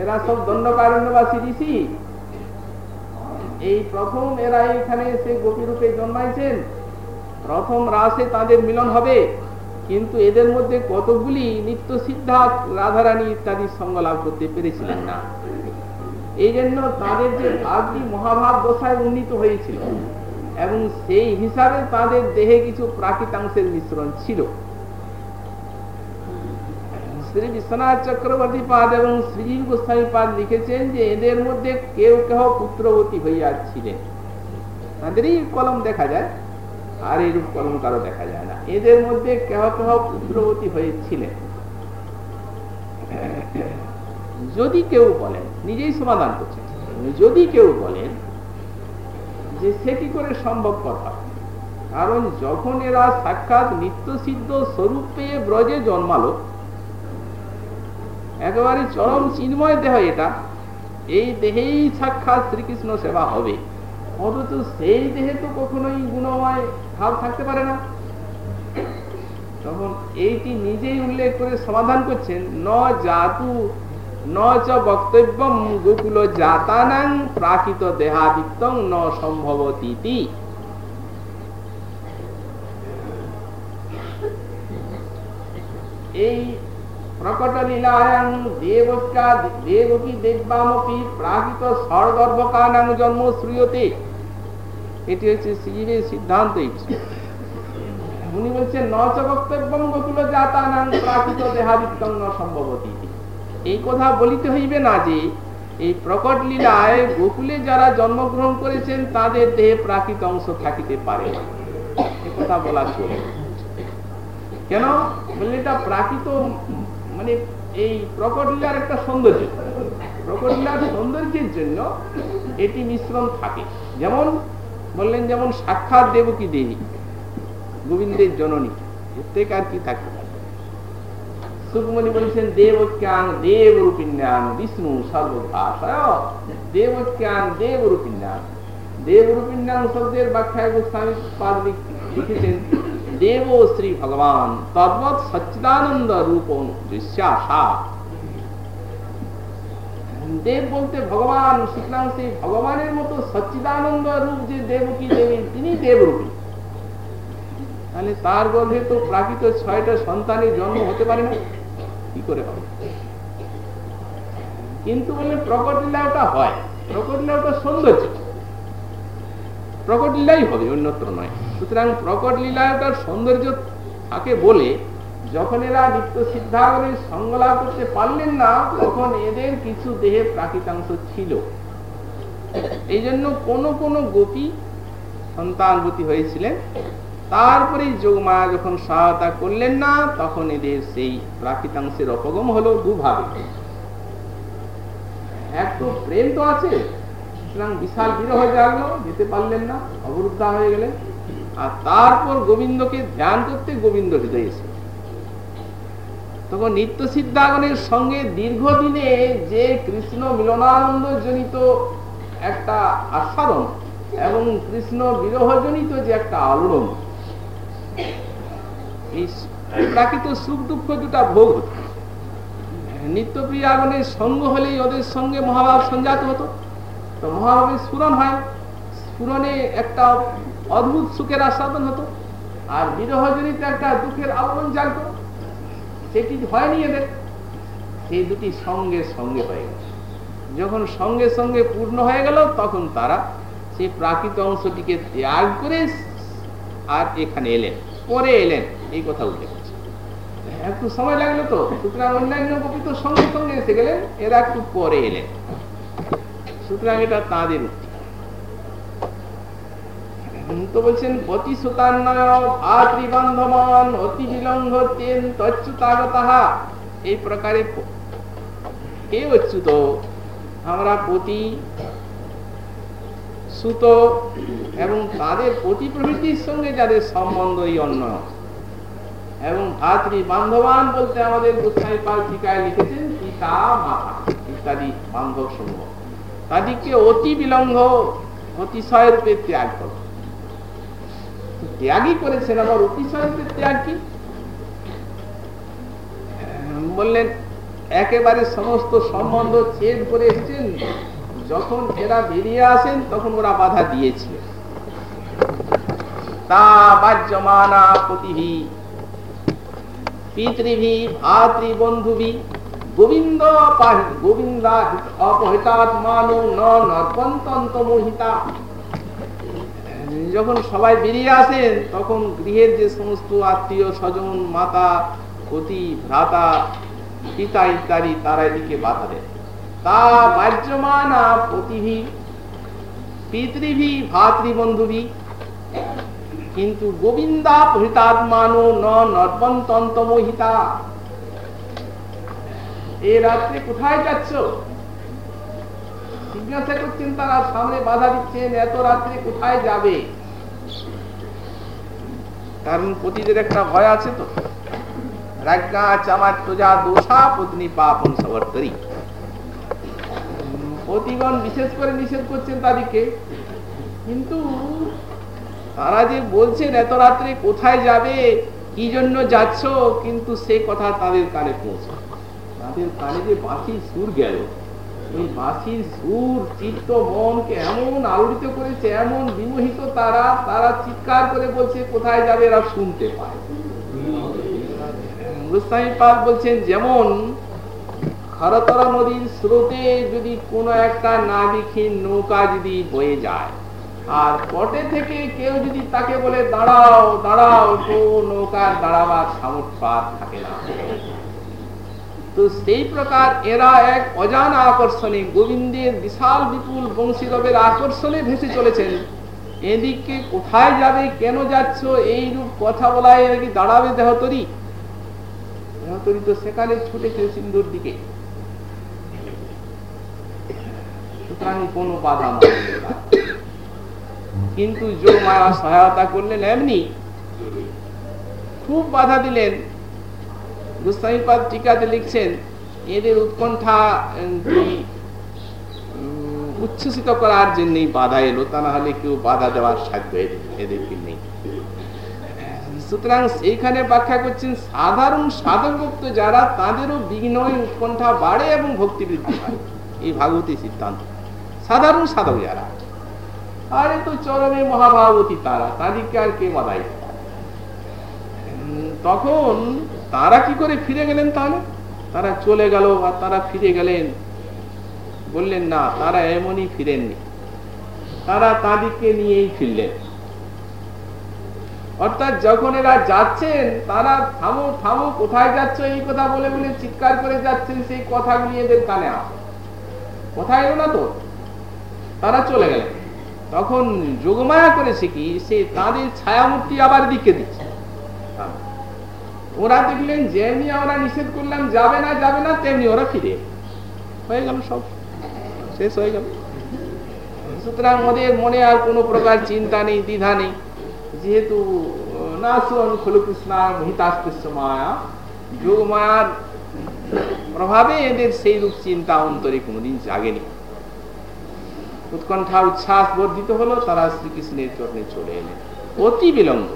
এরা সব দণ্ডকারণ্যবাসী ঋষি, এই প্রথম এরা এখানে এসে গোপী রূপে জন্মাইছেন, প্রথম রাসে তাদের মিলন হবে। কিন্তু এদের মধ্যে কতগুলি নিত্য সিদ্ধার্থ, রাধারানী ইত্যাদি সঙ্গ লাভ করতে পেরেছিলেন না। এই জন্য তাদের যে ভাবটি মহাভাব দশায় উন্নীত হয়েছিল এবং সেই হিসাবে তাদের দেহে কিছু প্রাকৃতাংশের মিশ্রণ ছিল। শ্রী বিশ্বনাথ চক্রবর্তী পাদ এবং শ্রীজীব গোস্বামী পাদ লিখেছেন যে এদের মধ্যে কেউ কেহ পুত্রবতী হইয়াছিলেন। তাদেরই কলম দেখা যায়। আর এরূপ কলম কারও দেখা যায় না। এদের মধ্যে কেহ কেহ পুত্রবতী হয়েছিলেন। যদি কেউ বলেন, নিজেই সমাধান করছেন যদি কেউ বলেন যে সে কি করে সম্ভব কথা? কারণ যখন এরা সাক্ষাৎ নিত্য সিদ্ধ স্বরূপে ব্রজে জন্মালো, একেবারে চরম চিন্ময় দেহ এটা, এই দেহেই সাক্ষাৎ শ্রীকৃষ্ণ সেবা হবে। অথচ সেই দেহে তো কখনোই গুণময় ভাব থাকতে পারে না। তখন এইটি নিজেই উল্লেখ করে সমাধান করছেন, ন জাতু, ন চ বক্তব্য গোকুল জাতানাং প্রাকৃত ন এই দেবকা প্রাকৃত স্বর্গর্ভকানাং জন্ম শ্রুয়তে। এটি হচ্ছে সিদ্ধান্ত। উনি বলছেন নচ বক্তব্যম গোকুল প্রাকৃত এই কথা বলিতে হইবে না যে, এই প্রকট লীলায় গোকুলে যারা জন্মগ্রহণ করেছেন, তাদের দেহে প্রাকৃত অংশ থাকিতে পারে কথা বলা চলে কেন? বললে এটা প্রাকৃত মানে এই প্রকট লীলার একটা সৌন্দর্য। প্রকট লীলার সৌন্দর্যের জন্য এটি মিশ্রণ থাকে। যেমন বললেন, যেমন সাক্ষাৎ দেবকী দেবী গোবিন্দের জননী, এর থেকে আর কি থাকতে পারে? সুকমণি বলছেন দেবজ্ঞান দেবরূপিণ্যান বিষ্ণু সর্বভাষায়। দেবজ্ঞান দেবরূপিণ্যান। দেবরূপিণ্যান শব্দের ব্যাখ্যায় গোস্বামী লিখেছেন দেব শ্রী ভগবান তদ্বৎ সচ্চিদানন্দ রূপ দৃশ্যাসা দেব বলতে ভগবান সুতরাং সেই ভগবানের মতো সচ্চিদানন্দ রূপ যে দেবকী দেবী তিনি দেবরূপী তাহলে তার গর্ভে তো প্রাকৃত ছয়টা সন্তানের জন্ম হতে পারে না কি করে হবে? কিন্তু বলে প্রকট লীলাটা হয়। প্রকট লীলাটা সৌন্দর্য। প্রকট লীলাই হবে, অন্যত্র নয়। সুতরাং প্রকট লীলাটার সৌন্দর্য থাকে বলে, যখন এরা নিত্য সিদ্ধাগরের লাভ করতে পারলেন না, তখন এদের কিছু দেহে প্রাকৃতাংশ ছিল। এই জন্য কোনো কোনো গোপী সন্তানবতী হয়েছিলেন। তারপরে যোগমায়া যখন সহায়তা করলেন না, তখন এদের সেই প্রাকৃতাংশের অপগম হলো দুভাবে। এক তো প্রেম তো আছে, সুতরাং বিশাল বিরহ জাগলো, যেতে পারলেন না, অবরুদ্ধা হয়ে গেলেন। আর তারপর গোবিন্দকে ধ্যান করতে গোবিন্দ হৃদয় এসে তখন নিত্য সিদ্ধাগণের সঙ্গে দীর্ঘদিনে যে কৃষ্ণ মিলনানন্দ জনিত একটা আস্বাদন এবং কৃষ্ণ বিরহজনিত যে একটা আলোড়ন প্রাকৃত সুখ দুঃখ দুটা ভোগ হতো। নিত্য প্রিয়াগণের সঙ্গ হলেই ওদের সঙ্গে মহাভাব সঞ্জাত হতো। তো মহাভাবের স্ফুরণ হয়। স্ফুরণে একটা অদ্ভুত সুখের আস্বাদন হতো। আর বিরহজনিত একটা দুঃখের আলোড়ন জাগত। সেটি হয়নি এদের। সেই দুটি সঙ্গে সঙ্গে হয়ে গেল যখন সঙ্গে সঙ্গে পূর্ণ হয়ে গেল, তখন তারা সেই প্রাকৃত অংশটিকে ত্যাগ করে আর এখানে এলেন। পরে এলেন। এই কথা উল্লেখ একটু সময় লাগল তো। সুতরাং অন্যান্য কপি তো সঙ্গে সঙ্গে এসে গেলেন। এরা একটু পরে এলেন। সুতরাং এটা তাঁদের উক্তি এবং তাদের সঙ্গে যাদের সম্বন্ধ এই অন্য। এবং ভাতৃ বান্ধবান বলতে আমাদের গোসাই পাল টিকায় লিখেছেন? পিতা, মাতা ইত্যাদি বান্ধব সমূহ তাদেরকে অতি বিলম্ব অতিশয় রূপে ত্যাগ করো। ত্যাগই করেছেন আবার অতিশয় রূপে ত্যাগ কি? বললেন, একেবারে সমস্ত সম্বন্ধ ছেদ করে এসছেন। যখন এরা বেরিয়ে আসেন, তখন ওরা বাধা দিয়েছিল। তা যখন সবাই বেরিয়ে আসেন, তখন গৃহের যে সমস্ত আত্মীয় স্বজন, মাতা, পতি, ভ্রাতা, পিতা ইত্যাদি, তারা এদিকে বাধা দেন তা বাহ্যমানা পিতৃভি, ভাতৃবন্ধুভি, কিন্তু গোবিন্দা প্রহিতাত্মানো ন নর্বন্তন্ত এ রাত্রে কোথায় যাচ্ছ? জিজ্ঞাসা করছেন তারা, সামনে বাধা দিচ্ছেন, এত রাত্রে কোথায় যাবে? কারণ পতিদের একটা ভয় আছে তো? নিষেধ করছেন তাদেরকে। কিন্তু তারা যে বলছেন, এত রাত্রে কোথায় যাবে? কি জন্য যাচ্ছ? কিন্তু সে কথা তাদের কানে পৌঁছে তাদের কানে যে বাঁশির সুর গেল। ওই বাঁশির সুর চিত্ত মনকে এমন আলোড়িত করেছে, এমন বিমোহিত তারা তারা চিৎকার করে বলছে, কোথায় যাবে এরা শুনতে পায়। বলছেন, যেমন খরতরা নদীর স্রোতে যদি কোনো একটা নাবিকহীন নৌকা যদি বয়ে যায়, আর পটে থেকে কেউ যদি তাকে বলে, দাঁড়াও দাঁড়াও তো নৌকার দাঁড়াবার সামর্থ্য থাকে না। তো সেই প্রকার এরা এক অজানা আকর্ষণে গোবিন্দের বিশাল বিপুল বংশীরবের আকর্ষণে ভেসে চলেছেন। এদিকে কোথায় যাবে, কেন যাচ্ছ এই রূপ কথা বলায় কি দাঁড়াবে দেহতরি? দেহতরি তো সেখানে ছুটেছে সিন্ধুর দিকে। সুতরাং কোনো বাধা কিন্তু যোগ মায়া সহায়তা করলেন, এমনি। খুব বাধা দিলেন। গোস্বামীপাদ টিকাতে লিখছেন, এদের উৎকণ্ঠা উচ্ছ্বসিত করার বাধা এলো, তা না হলে কেউ বাধা দেওয়ার সাধ্য এদেরকে নেই। সুতরাং সেইখানে ব্যাখ্যা করছেন, সাধারণ যারা তাদেরও বিঘ্ন উৎকণ্ঠা বাড়ে এবং ভক্তি বৃদ্ধি পায়। এই ভাগবতী সিদ্ধান্ত। সাধারণ সাধক যারা, আরে তো চরমে মহাভাগবতী তারা, তাদেরকে আর কে বাধাই? তখন তারা কি করে ফিরে গেলেন তাহলে? তারা চলে গেল বা তারা ফিরে গেলেন। বললেন, না, তারা এমনই ফিরেননি। তারা তাদেরকে নিয়েই ফিরলেন। অর্থাৎ যখন এরা যাচ্ছেন, তারা থামো থামো, কোথায় যাচ্ছ? এই কথা বলে বলে চিৎকার করে যাচ্ছেন, সেই কথাগুলি এদের কানে আসে। কোথায় এলো না তো? তারা চলে গেলেন। তখন যোগমায়া করেছে কি? সে তাদের ছায়ামূর্তি আবার দিকে দিচ্ছে। ওরা দেখলেন যেমনি আমরা নিষেধ করলাম, যাবে না যাবে না, তেমনি ওরা ফিরে হয়ে গেল সব। শেষ হয়ে গেল। সুতরাং ওদের মনে আর কোনো প্রকার চিন্তা নেই, দ্বিধা নেই। যেহেতু না সুন খলু কৃষ্ণার মহিতাস্তিস্য মায়া যোগ মায়ার প্রভাবে এদের সেই রূপ চিন্তা অন্তরে কোনোদিন জাগেনি। উৎকণ্ঠা উচ্ছ্বাস বর্ধিত হলো, তারা শ্রীকৃষ্ণের চরণে চলে এলেন। অতি বিলম্ব।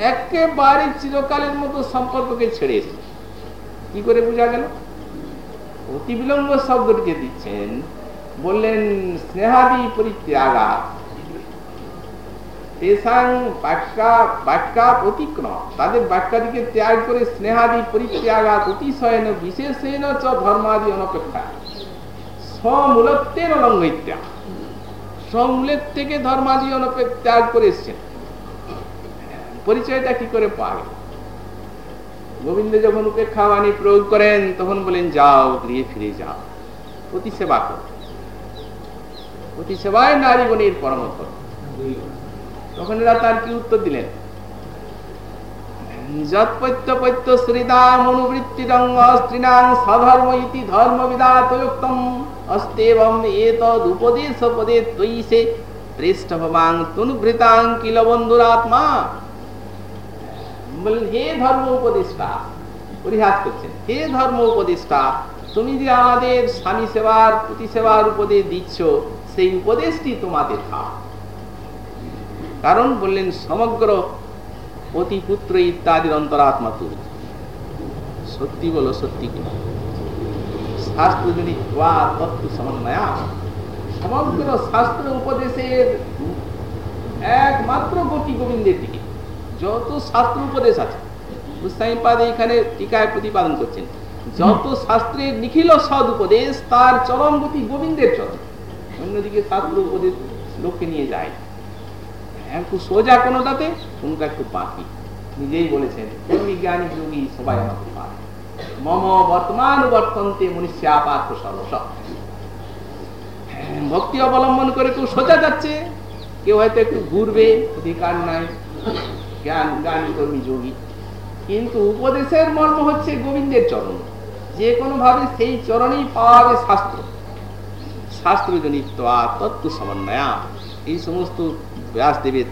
একেবারে চিরকালের মতো সম্পর্ককে ছেড়ে এসেছে। কি করে বোঝা গেল? অতি বিলম্ব শব্দটিকে দিচ্ছেন, বললেন, স্নেহাদি পরিত্যাগা, তেসাং বাক্যা বাক্যা অতিক্রম। তাদের বাক্যাদিকে ত্যাগ করে স্নেহাদি পরিত্যাগা অতিশয়ন, বিশেষেন চ ধর্মাদি অনপেক্ষা। সমূলত্বের অলঙ্ঘিত্যা সমূলের থেকে ধর্মাদি অনপেক্ষ ত্যাগ করে এসছেন। পরিচয়টা কি করে গেল গোবিন্দ যখন উপেক্ষা বাণী প্রয়োগ করেন, তখন বলেন, যাও, গৃহে ফিরে যাও। অতি সেবা করো। অতি সেবায় নারী গণের পরামর্শ তখন এরা তার কি উত্তর দিলেন? যৎপত্যপত্য বললেন হে ধর্ম উপদেষ্টা পরিহাস করছেন হে ধর্ম উপদেষ্টা তুমি যে আমাদের স্বামী সেবার প্রতি সেবার উপদেশ দিচ্ছ, সেই উপদেশটি তোমাদের থাক কারণ বললেন, সমগ্র পতি পুত্র ইত্যাদির অন্তরাত্মা তুমি। সত্যি বলো, সত্যি কি? শাস্ত্রজনিত তত্ত্ব সমন্বয়া। সমগ্র শাস্ত্র উপদেশের একমাত্র গতি গোবিন্দের দিকে। যত শাস্ত্র উপদেশ আছে মুস্তাইপাদ এখানে টিকায় প্রতিপাদন করছেন, যত শাস্ত্রের নিখিল সদ উপদেশ, তার চরম গতি গোবিন্দের চরম। অন্যদিকে শাস্ত্র উপদেশ লোককে নিয়ে যায়। একটু সোজা কোনোটাতে কোনটা একটু বাকি। নিজেই বলেছেন জ্ঞানী যোগী সবাই আমাকে পায় মম বর্তমান বর্তন্তে মনুষ্যা পার্থ সর্বস ভক্তি অবলম্বন করে কেউ সোজা যাচ্ছে, কেউ হয়তো একটু ঘুরবে, অধিকার নাই। জ্ঞান জ্ঞান কর্মী যোগী কিন্তু উপদেশের মর্ম হচ্ছে গোবিন্দের চরণ। যে কোনো ভাবে সেই চরণেই পাওয়া যাবে শাস্ত্র শাস্ত্রজনিত তত্ত্ব সমন্বয়া। এই সমস্ত ব্যাসদেবের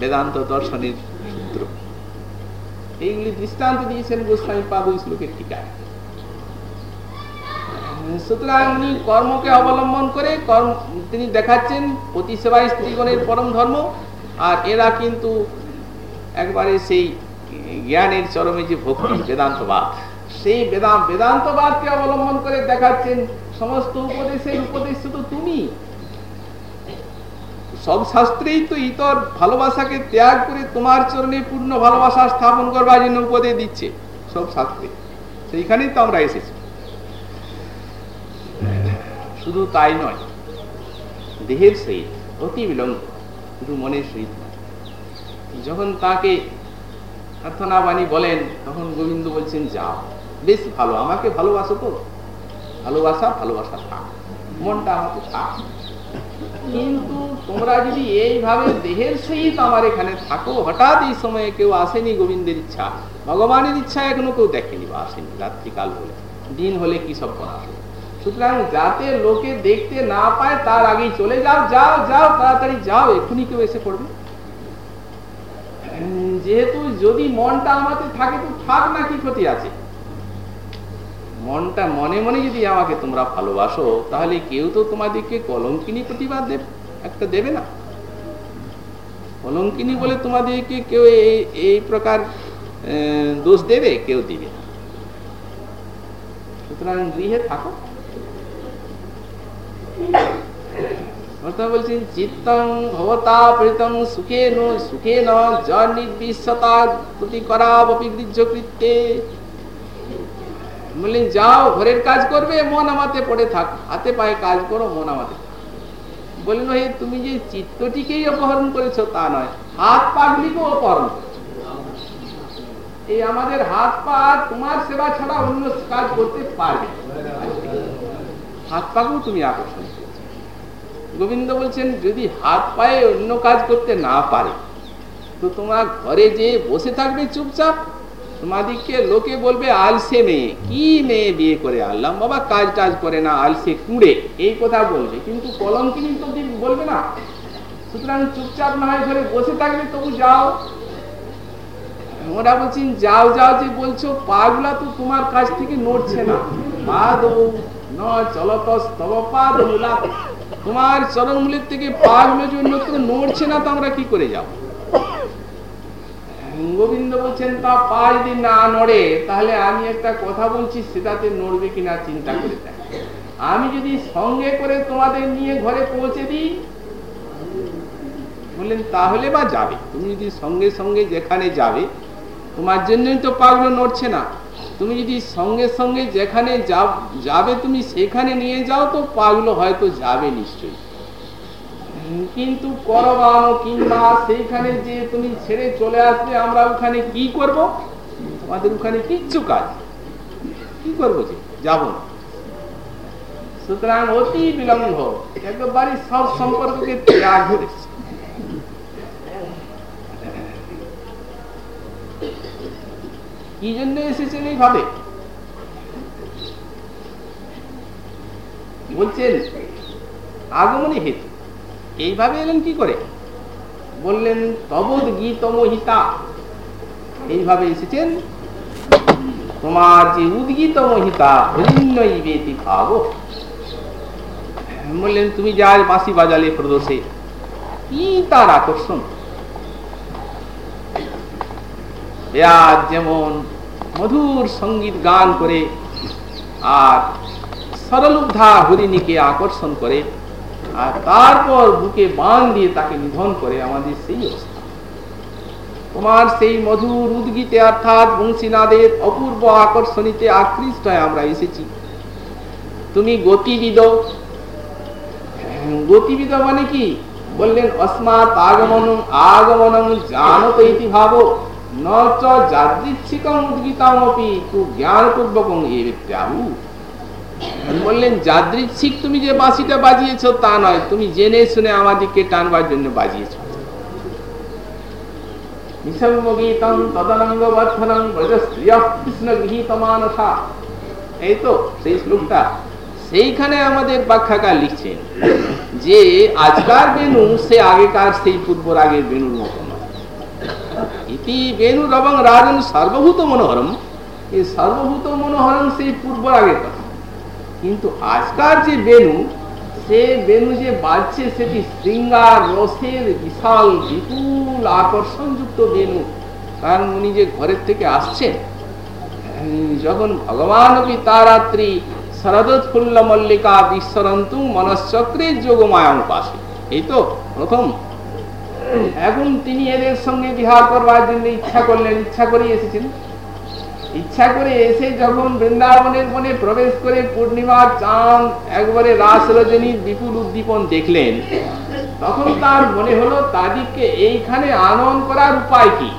বেদান্ত দর্শনের সূত্র। এইগুলি দৃষ্টান্ত দিয়েছেন গোস্বামী পাদ শ্লোকের টিকায় সুতরাং উনি কর্মকে অবলম্বন করে কর্ম তিনি দেখাচ্ছেন প্রতি সেবায় স্ত্রীগণের পরম ধর্ম। আর এরা কিন্তু একবারে সেই জ্ঞানের চরমে যে ভক্তি, বেদান্তবাদ, সেই বেদান্ত, বেদান্তবাদকে অবলম্বন করে দেখাচ্ছেন সমস্ত উপদেশের উপদেশ তো তুমি। সব শাস্ত্রেই তো ইতর ভালোবাসাকে ত্যাগ করে তোমার চরণে পূর্ণ ভালোবাসা স্থাপন করবার জন্য উপদেশ দিচ্ছে সব শাস্ত্রে। সেইখানেই তো আমরা এসেছি। শুধু তাই নয়, দেহের সহিত অতি বিলম্ব, শুধু মনের সহিত যখন তাকে প্রার্থনা বাণী বলেন, তখন গোবিন্দ বলছেন, যাও, বেশ ভালো, আমাকে ভালোবাসো তো। ভালোবাসা ভালোবাসা থাক, মনটা আমাকে থাক। কিন্তু তোমরা যদি এইভাবে দেহের সহিত আমার এখানে থাকো, হঠাৎ এই সময়ে কেউ আসেনি গোবিন্দের ইচ্ছা। ভগবানের ইচ্ছা এখনও কেউ দেখেনি বা আসেনি, রাত্রিকাল হলে, দিন হলে কি সব করা হবে সুতরাং যাতে লোকে দেখতে না পায়, তার আগেই চলে যাও যাও যাও, তাড়াতাড়ি যাও এখনই কেউ এসে পড়বে। যেহেতু যদি মনটা আমাদের থাকে, তো থাক না, কি ক্ষতি আছে? মনটা মনে মনে যদি আমাকে তোমরা ভালোবাসো, তাহলে কেউ তো তোমাদেরকে কলঙ্কিনী প্রতিবাদ একটা দেবে না। কলঙ্কিনী বলে তোমাদেরকে কেউ এই প্রকার দোষ দেবে, কেউ দিবে না। সুতরাং গৃহে থাকো। বলছেন চিত্তং ভবতা প্রীতং সুখে সুখে ন নির্বিশ্বতা প্রতি বললেন যাও, ঘরের কাজ করবে, মন আমাতে পড়ে থাক, হাতে পায়ে কাজ করো, মন আমাতে বললেন হে, তুমি যে চিত্তটিকেই অপহরণ করেছ তা নয়, হাত পাগুলিকেও অপহরণ এই আমাদের হাত পা তোমার সেবা ছাড়া অন্য কাজ করতে পারবে হাত পাকেও তুমি আকর্ষণ গোবিন্দ বলছেন, যদি হাত পায়ে অন্য কাজ করতে না পারে, তো তোমার ঘরে যে বসে থাকবে চুপচাপ তোমাদিকে লোকে বলবে, আলসে মেয়ে, কি মেয়ে বিয়ে করে আনলাম? বাবা, কাজ টাজ করে না, আলসে কুড়ে। এই কথা বলবে, কিন্তু কলঙ্কিনী তো বলবে না। সুতরাং চুপচাপ না হয় ঘরে বসে থাকবে, তবু যাও। ওরা বলছেন, যাও যাও, যে বলছো, পাগুলা তো তোমার কাছ থেকে নড়ছে না। পা দেবো ন চলত স্তব পা তোমার চরণ মূলের থেকে পাগুলো জন্য তো নড়ছে না, তো আমরা কি করে যাব? গোবিন্দ বলছেন, তা পা যদি না নড়ে, তাহলে আমি একটা কথা বলছি, সেটাতে নড়বে কিনা চিন্তা করে দেখ। আমি যদি সঙ্গে করে তোমাদের নিয়ে ঘরে পৌঁছে দিই, বললেন, তাহলে বা যাবে। তুমি যদি সঙ্গে সঙ্গে যেখানে যাবে, তোমার জন্যই তো পাগুলো নড়ছে না। তুমি যদি সঙ্গে সঙ্গে যেখানে যাবে তুমি সেখানে নিয়ে যাও তো পাগুলো হয়তো যাবে নিশ্চয়ই। কিন্তু করবানো কিংবা সেইখানে যে তুমি ছেড়ে চলে আসবে আমরা ওখানে কি করব? আমাদের ওখানে কিচ্ছু কাজ কি করব যে? যাব না। সুতরাং অতি বিলম্ব। একেবারে সব সম্পর্ককে ত্যাগ করেছে। কি জন্য এসেছেন এইভাবে? বলছেন? আগমনী হেতু। এইভাবে এলেন কি করে? বললেন তবদ গীতমহিতা এইভাবে এসেছেন। তোমার যে উদ্গীত মহিতা ভাব। বললেন, তুমি যার বাঁশি বাজালে প্রদোষে, কি তার আকর্ষণ? যেমন মধুর সংগীত গান করে আর সরলুব্ধা হরিণীকে আকর্ষণ করে, আর তারপর বুকে বান দিয়ে তাকে নিধন করে আমাদের সেই অবস্থা। তোমার সেই মধুর উদ্গীতে অর্থাৎ বংশীনাদের অপূর্ব আকর্ষণীতে আকৃষ্ট হয়ে আমরা এসেছি। তুমি গতিবিদ। গতিবিদ মানে কি? বললেন অস্মাৎ আগমন আগমন জানত ইতি ভাব। নচ যাদৃচ্ছিকম উদ্গীতামপি তু জ্ঞানপূর্বকম এ প্রাহু বললেন যাদৃচ্ছিক তুমি যে বাঁশিটা বাজিয়েছ তা নয় তুমি জেনে শুনে আমাদেরকে টানবার জন্য বাজিয়েছ এই তো, সেই শ্লোকটা। সেইখানে আমাদের ব্যাখ্যাকার লিখছেন যে, আজকার বেনু সে আগেকার সেই পূর্ব আগের বেনুর মতো নয় ইতি বেনুর এবং রাজন সর্বভূত মনোহরম এই সর্বভূত মনোহরম সেই পূর্ব আগের কথা কিন্তু আজকার যে বেনু সে বেনু যে বাজছে সেটি শৃঙ্গার রসের বিশাল বিপুল আকর্ষণযুক্ত বেনু কারণ উনি যে ঘরের থেকে আসছেন। যখন ভগবান তারাত্রি শরদোৎফুল্ল মল্লিকা বিশ্বরন্তু মনশ্চক্রের যোগমায়ং পাশে। এই তো প্রথম এখন তিনি এদের সঙ্গে বিহার করবার জন্য ইচ্ছা করলেন, ইচ্ছা করে এসেছেন। ইচ্ছা করে এসে যখন বৃন্দাবনের মনে প্রবেশ করে পূর্ণিমার চাঁদ, একবারে রাস রজনীর বিপুল উদ্দীপন দেখলেন, তখন তার মনে হলো তাদেরকে এইখানে আনন্দ করার উপায় কি?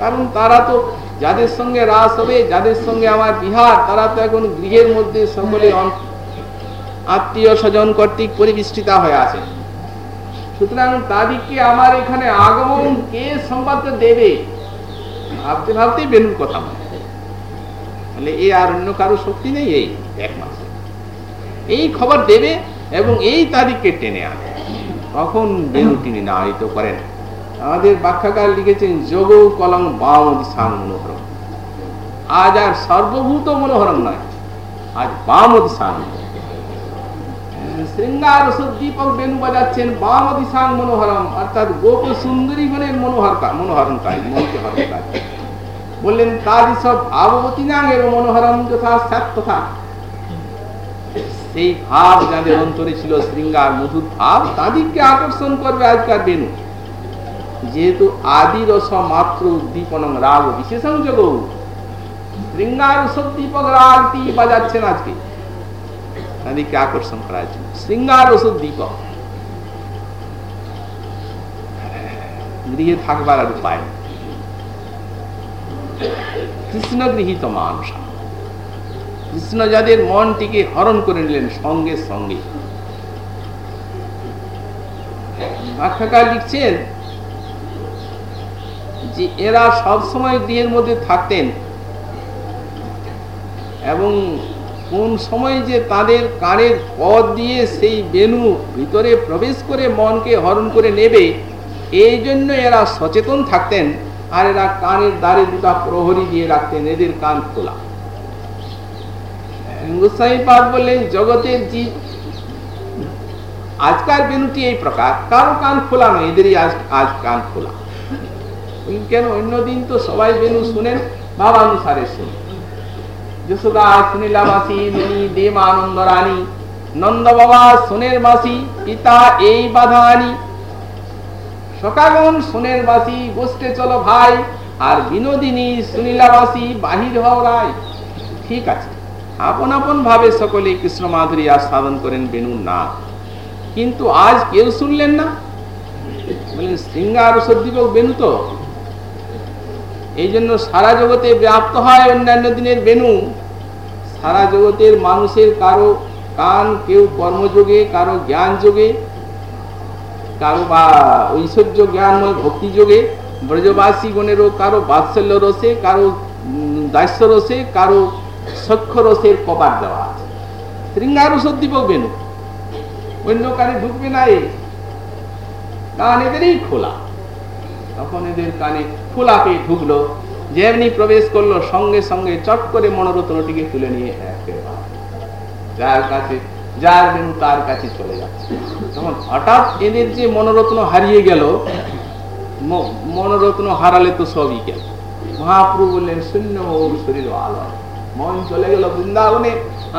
কারণ তারা তো যাদের সঙ্গে রাস হবে, যাদের সঙ্গে আমার বিহার, তারা তো এখন গৃহের মধ্যে সকলে আত্মীয় স্বজন কর্তৃক পরিবেষ্টিতা হয়ে আছে সুতরাং তাদেরকে আমার এখানে আগমন কে সংবাদ দেবে? ভাবতে ভাবতেই বেনুর কথা মানে এই আর অন্য কারও শক্তি নেই এই একমাত্র। এই খবর দেবে এবং এই তারিখকে টেনে আনে। তখন বেনু তিনি নাহিত করেন। আমাদের ব্যাখ্যাকার লিখেছেন, যোগ কলম বাম দিশাং মনোহরম। আজ আর সর্বভূত মনোহরম নয়, আজ বাম দিশাং শৃঙ্গার দীপক বেনু বাজাচ্ছেন বাম দিশাং মনোহরম, অর্থাৎ গোপ সুন্দরী গণের মনোহর মনোহরণ কাজ মনকে হরণ কাজ বললেন তাদি সব ভাববতী নাঙের মনোহরম যথা স্যাত তথা। সেই ভাব যাদের অন্তরে ছিল শৃঙ্গার মধুর ভাব, তাদেরকে আকর্ষণ করবে আজকার বেনু। যেহেতু আদি রস মাত্র উদ্দীপন রাগ বিশেষণ যোগ শৃঙ্গার উৎসব দীপক রাগটি বাজাচ্ছেন আজকে। তাদেরকে আকর্ষণ করার জন্য গৃহে থাকবার আর উপায় কৃষ্ণ গৃহীত মানুষ। কৃষ্ণ যাদের মনটিকে হরণ করে নিলেন সঙ্গে সঙ্গে। ব্যাখ্যাকার লিখছেন যে এরা সব সময় গৃহের মধ্যে থাকতেন এবং কোন সময় যে তাদের কানের পথ দিয়ে সেই বেনু ভিতরে প্রবেশ করে মনকে হরণ করে নেবে, এই জন্য এরা সচেতন থাকতেন আর এরা কানের দ্বারে দুটা প্রহরী দিয়ে রাখতেন, এদের কান খোলা। বললেন জগতের জীব আজকার বেনুটি এই প্রকার, কারও কান খোলা নয়, এদেরই আজ আজ কান খোলা। কেন? অন্যদিন তো সবাই বেনু শুনেন বাবা ভাবানুসারে শুনেন। যশোদা বাহির হও রায়। ঠিক আছে, আপন আপন ভাবে সকলে কৃষ্ণ মাধুরী আস্বাদন করেন বেনুর না কিন্তু আজ কেউ শুনলেন না? বললেন শৃঙ্গার সদ্দীপক বেনু তো? এই জন্য সারা জগতে ব্যাপ্ত হয় অন্যান্য দিনের বেনু। সারা জগতের মানুষের কারও কান কেউ কর্মযোগে, কারও জ্ঞান যোগে, কারও বা ঐশ্বর্য জ্ঞানময় ভক্তি যোগে, ব্রজবাসী গণেরও কারও বাৎসল্য রসে, কারও দাস্য রসে, কারও সক্ষ রসের কপাট দেওয়া আছে। শৃঙ্গার সদ্দীপক বেনু। অন্য কানে ঢুকবে না এ। কান এদেরই খোলা। তখন এদের কানে খোলা পেয়ে ঢুকলো। যেমনি প্রবেশ করল, সঙ্গে সঙ্গে চট করে মনোরত্নটিকে তুলে নিয়ে যার কাছে, যার বেনু তার কাছে চলে যাচ্ছে। তখন হঠাৎ এদের যে মনোরত্ন হারিয়ে গেল মনোরত্ন হারালে তো সবই গেল। মহাপ্রভু বললেন, শূন্য শরীর আলো মন চলে গেল বৃন্দাবনে,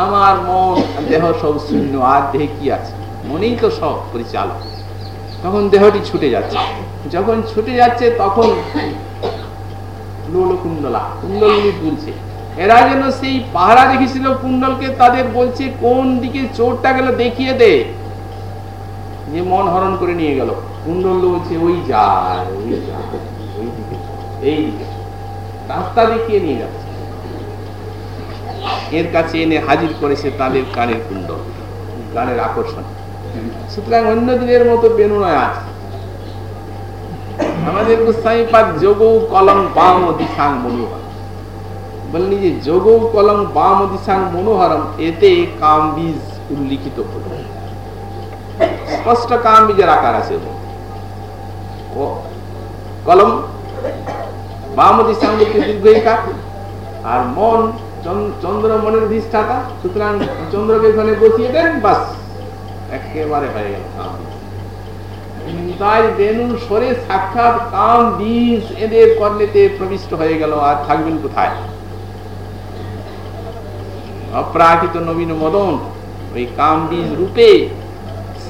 আমার মন, দেহ সব শূন্য। আর দেহে কি আছে? মনেই তো সব পরিচালক। তখন দেহটি ছুটে যাচ্ছে। যখন ছুটে যাচ্ছে, তখন লোল কুণ্ডলা কুণ্ডলী তুলছে এরা যেন সেই পাহারা রেখেছিল কুণ্ডলকে, তাদের বলছে, কোন দিকে চোরটা গেল দেখিয়ে দে। যে মন হরণ করে নিয়ে গেল। কুণ্ডল বলছে, ওই যায় এই রাস্তা দেখিয়ে নিয়ে যাচ্ছে। এর কাছে এনে হাজির করেছে তাদের কানের কুণ্ডল, গানের আকর্ষণ। সুতরাং অন্য দিনের মতো বেনু নয় আছে আমাদের কলম বাম দিশাং মনোহর যে কলম বাম দিশাং মনোহরম, এতে উল্লিখিত হলো। স্পষ্ট আকার আছে কলম বাম দীর্ঘিকা আর মন চন- চন্দ্র মনের অধিষ্ঠাতা, সুতরাং চন্দ্রকে এখানে বসিয়ে দেন, বাস, একেবারে হয়ে গেল।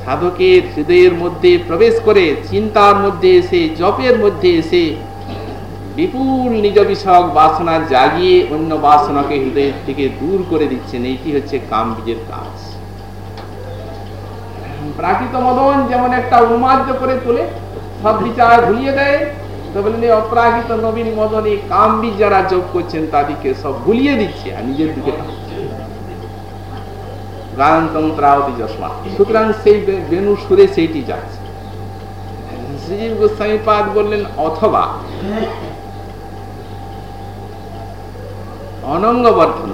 সাধকের হৃদয়ের মধ্যে প্রবেশ করে, চিন্তার মধ্যে এসে, জপের মধ্যে এসে বিপুল নিজ বিষয়ক বাসনা জাগিয়ে অন্য বাসনাকে হৃদয়ের থেকে দূর করে দিচ্ছেন। এইটি হচ্ছে কাম বীজের কাজ। প্রাকৃত মদন যেমন একটা উন্মাদ্য করে তোলে, সব বিচার ভুলিয়ে দেয় তো বললেন অপ্রাকৃত নবীন মদন কামবি যারা যোগ করছেন তাদেরকে সব ভুলিয়ে দিচ্ছে আর নিজের দিকে সুতরাং সেই বেনু সুরে সেইটি যাচ্ছে। শ্রীজীব গোস্বামী পাদ বললেন, অথবা অনঙ্গবর্ধন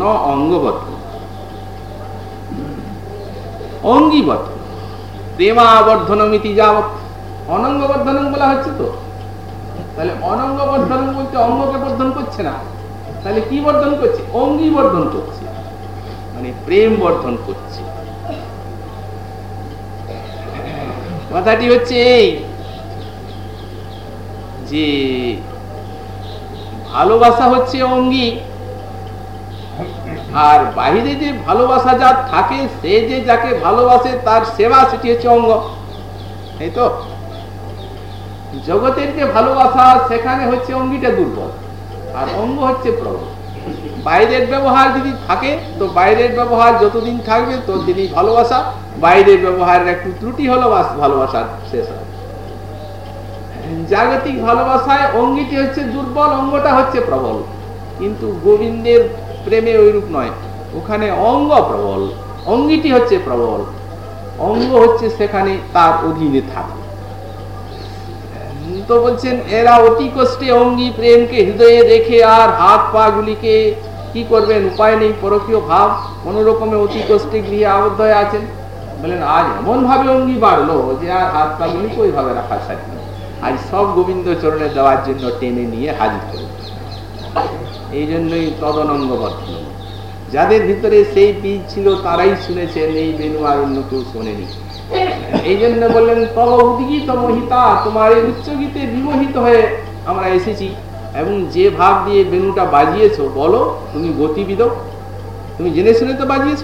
ন অঙ্গবর্ধন অঙ্গিবর্ধন প্রেমাবর্ধনমিতি যাবৎ। অনঙ্গবর্ধন বলা হচ্ছে তো? তাহলে অনঙ্গবর্ধন বলতে অঙ্গকে বর্ধন করছে না। তাহলে কি বর্ধন করছে? অঙ্গি বর্ধন করছে। মানে প্রেম বর্ধন করছে। কথাটি হচ্ছে এই যে ভালোবাসা হচ্ছে অঙ্গি আর বাহিরে যে ভালোবাসা যার থাকে, সে যে যাকে ভালোবাসে, তার সেবা সেটি হচ্ছে অঙ্গ। এই তো? জগতের যে ভালোবাসা, সেখানে হচ্ছে অঙ্গিটা দুর্বল। আর অঙ্গ হচ্ছে প্রবল। বাইরের ব্যবহার যদি থাকে, তো বাইরের ব্যবহার যতদিন থাকবে, ততদিনই ভালোবাসা। বাইরের ব্যবহারের একটু ত্রুটি হলো, বাস ভালোবাসার শেষ হয়। জাগতিক ভালোবাসায় অঙ্গিটি হচ্ছে দুর্বল, অঙ্গটা হচ্ছে প্রবল। কিন্তু গোবিন্দের প্রেমে ওইরূপ নয়। ওখানে অঙ্গ প্রবল, অঙ্গিটি হচ্ছে প্রবল। অঙ্গ হচ্ছে সেখানে তার অধীনে থাকে। তো বলছেন, এরা অতি কষ্টে অঙ্গি প্রেমকে হৃদয়ে রেখে আর হাত পা গুলিকে কি করবেন? উপায় নেই, পরকীয় ভাব। কোন রকমে অতি কষ্টে গৃহে আবদ্ধ হয়ে আছেন। বলেন, আজ এমন ভাবে অঙ্গি বাড়লো যে আর হাত পা গুলিকে ওইভাবে রাখা সাথে আজ সব গোবিন্দ চরণে দেওয়ার জন্য টেনে নিয়ে হাজির করে এই জন্যই তদনঙ্গ বর্তমান যাদের ভিতরে সেই বীজ ছিল, তারাই শুনেছেন, এই বেনু আর অন্য কেউ শোনেনি। এই জন্য বললেন, তব উদ্গীত মহিতা, তোমার এই উচ্চ গীতে বিমোহিত হয়ে আমরা এসেছি। এবং যে ভাব দিয়ে বেনুটা বাজিয়েছো, বলো, তুমি গতিবিদ? তুমি জেনে শুনে তো বাজিয়েছ?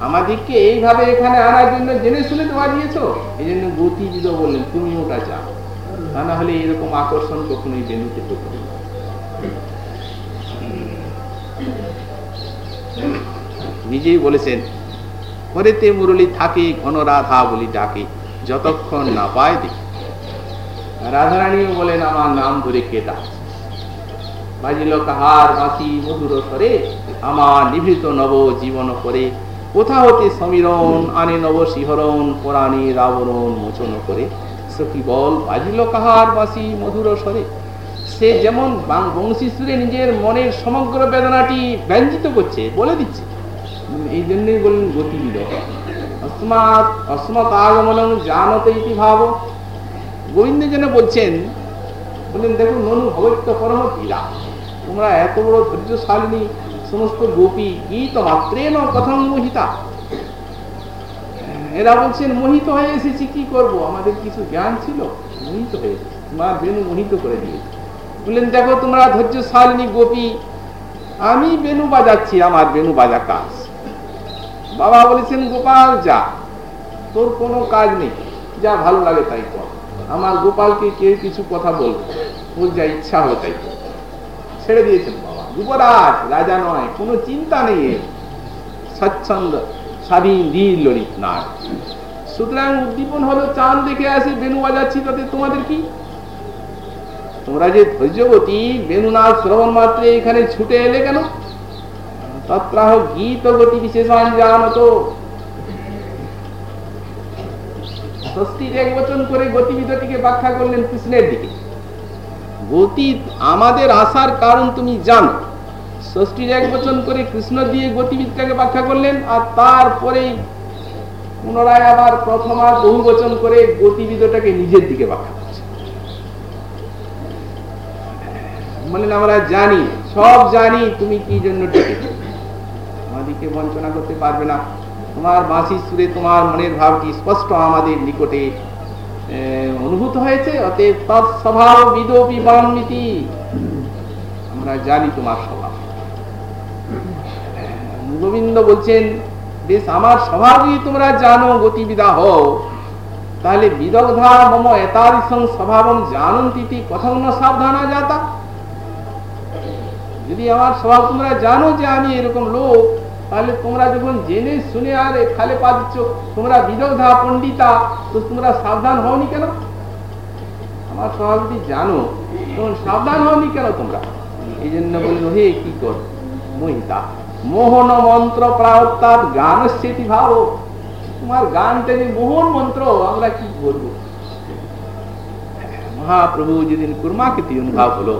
আমাদেরকে এইভাবে এখানে আনার জন্য জেনে শুনে তো বাজিয়েছো? এই জন্য গতিবিদ বললেন তুমি ওটা চাও। তা না হলে এরকম আকর্ষণ কখনোই বেনুতে হতো নিজেই বলেছেন, হরেতে মুরলি থাকে, ঘন রাধা বলি ডাকে, যতক্ষণ না পায় দেখি। রাধারানীও বলেন, আমার নাম ধরে কে বাজিল বাঁশি মধুর স্বরে, আমার নিভৃত নব জীবন করে কোথা হতে সমীরণ আনে নব শিহরণ রাবরণ মোচন করে? সখী বল, বাজিল, কাহার বাঁশি মধুর স্বরে, সে যেমন বংশী সুরে নিজের মনের সমগ্র বেদনাটি ব্যঞ্জিত করছে, বলে দিচ্ছে। এই জন্যই বললেন গীত বলছেন মোহিত। হয়ে এসেছি, কি করব? আমাদের কিছু জ্ঞান ছিল, মোহিত হয়ে তোমার বেনু মোহিত করে দিয়েছে। বললেন, দেখো, তোমরা ধৈর্যশালিনী গোপী, আমি বেনু বাজাচ্ছি, আমার বেনু বাজা কাজ বাবা বলেছেন, গোপাল, যা। তোর কোনো কাজ নেই। যা ভালো লাগে তাই কর। আমার গোপালকে কেউ কিছু কথা বলবে ওর যা ইচ্ছা হবে তাই ছেড়ে দিয়েছেন বাবা। যুবরাজ, রাজা নয়, কোনো চিন্তা নেই স্বচ্ছন্দ, স্বাধীন ধীর ললিত না সুতরাং উদ্দীপন হলো, চাঁদ দেখে আসি বেনু বাজাচ্ছি, তাতে তোমাদের কি? তোমরা যে ধৈর্যবতী বেনুনাথ শ্রবণ মাত্রে এখানে ছুটে এলে কেন? তত্রাহ গীত গতি করে গতিবিধটিকে আর পুনরায় আবার বহু বচন করে গতিবিদটাকে নিজের দিকে ব্যাখ্যা করছে। মানে আমরা জানি, সব জানি তুমি কি জন্য ডেকেছো আমাদেরকে বঞ্চনা করতে পারবে না। তোমার বাঁশি সুরে তোমার মনের ভাবটি স্পষ্ট আমাদের নিকটে অনুভূত হয়েছে। স্বভাব আমরা জানি তোমার স্বভাব। গোবিন্দ বলছেন, বেশ, আমার স্বভাবই তোমরা জানো গতিবিদা হও তাহলে বিদগ্ধা মম এতাদিসং স্বভাবম জানন্তি কোথাও না সাবধানা যাতা যদি আমার স্বভাব তোমরা জানো যে আমি এরকম লোক তাহলে তোমরা যখন জেনে শুনে আর খালে পা দিচ্ছ, তোমরা বিদগ্ধা পণ্ডিতা, তো তোমরা সাবধান হওনি কেন? আমার যদি জানো, তখন সাবধান হওনি কেন তোমরা? এই জন্য বলল, হে, কি কর? মহিতা, মোহন মন্ত্র প্রায়ত্তাৎ গান স্মৃতি ভাব তোমার গানটা যে মোহন মন্ত্র, আমরা কি করব? মহাপ্রভু যেদিন কুর্মাকৃতি অনুভব হলো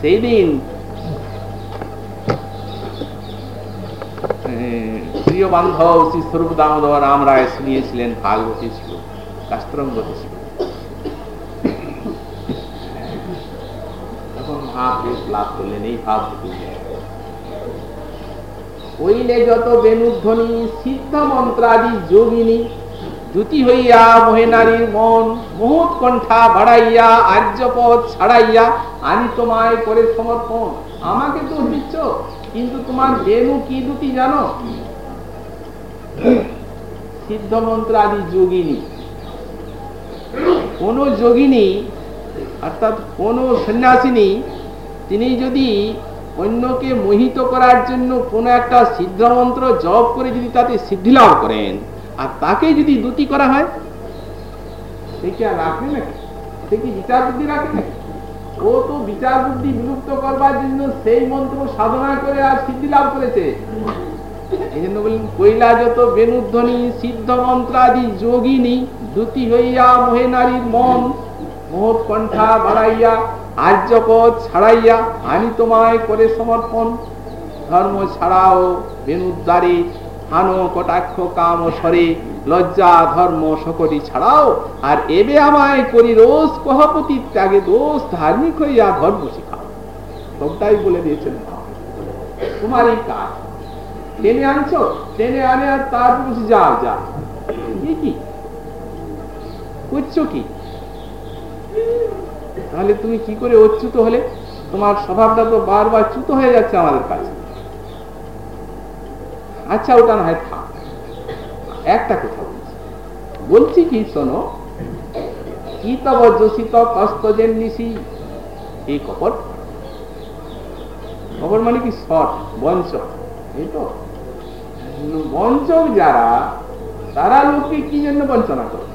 সেই দিন প্রিয় বান্ধব শ্রী স্বরূপ দামোদর রাম রায় শুনিয়েছিলেন ভাগবতী ছিল কাস্ত্রঙ্গতী ছিল মহাপ্রেস লাভ করলেন, এই হইলে যত বেনুধ্বনি সিদ্ধ মন্ত্রাদি যোগিনী হইয়া মন কণ্ঠা বাড়াইয়া ছাড়াইয়া আনি তোমায় করে সমর্পণ। আমাকে তো দিচ্ছ কিন্তু তোমার বেনু কি দুটি জানো? সিদ্ধ মন্ত্র আদি যোগিনী। কোন যোগিনী, অর্থাৎ কোন সন্ন্যাসিনী, তিনি যদি অন্যকে মোহিত করার জন্য কোনো একটা সিদ্ধমন্ত্র জপ করে যদি তাতে সিদ্ধি লাভ করেন, আর তাকে যদি দুতি করা হয়, সে কি আর রাখবে নাকি? সে কি বিচার বুদ্ধি রাখে নাকি? ও তো বিচার বুদ্ধি বিলুপ্ত করবার জন্য সেই মন্ত্র সাধনা করে আর সিদ্ধি লাভ করেছে। এই জন্য বললেন বেনুধ্বনি সিদ্ধ মন্ত্রাদি যোগিনী হইয়া নারীর মন কণ্ঠা বাড়াইয়া, আর্যপদ ছাড়াইয়া আমি তোমায় করে সমর্পণ। ধর্ম ছাড়াও বেনুদ্দারে কটাক্ষ কাম সরে, লজ্জা ধর্ম সকটি ছাড়াও, আর এবে আমায় করি রোজ কহপতি ত্যাগে দোষ ধার্মিক হইয়া ধর্ম শিখাও। সবটাই বলে দিয়েছেন তোমার এই কাজ টেনে আনছো? টেনে আনে আর তার বসে যাও যা। কি? করছ কি? তাহলে তুমি কি করে অচ্যুত হলে? তোমার স্বভাবটা তো বারবার চ্যুত হয়ে যাচ্ছে আমাদের কাছে। আচ্ছা ওটা না হয় থাক। একটা কথা বলছি। বলছি কি, শোনো কি তব যোশিত কষ্ট জেন্নিসি এই কপট? কপট মানে কি শট বঞ্চক এই তো? বঞ্চক যারা, তারা লোককে কি জন্য বঞ্চনা করে?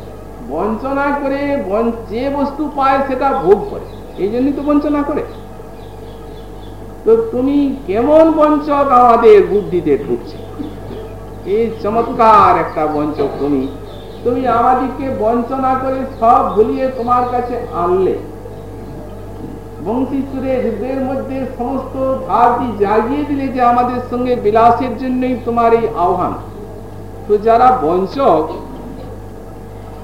বঞ্চনা করে যে বস্তু পায় সেটা ভোগ করে। এই জন্যই তো বঞ্চনা করে। তো তুমি কেমন বঞ্চক আমাদের বুদ্ধিতে ঢুকছে? এই চমৎকার একটা বঞ্চক তুমি। তুমি আমাদেরকে বঞ্চনা করে সব ভুলিয়ে তোমার কাছে আনলে। সুরে হৃদয়ের মধ্যে সমস্ত জাগিয়ে দিলে যে আমাদের সঙ্গে বিলাসের জন্যই তোমার এই আহ্বান। তো যারা বঞ্চক,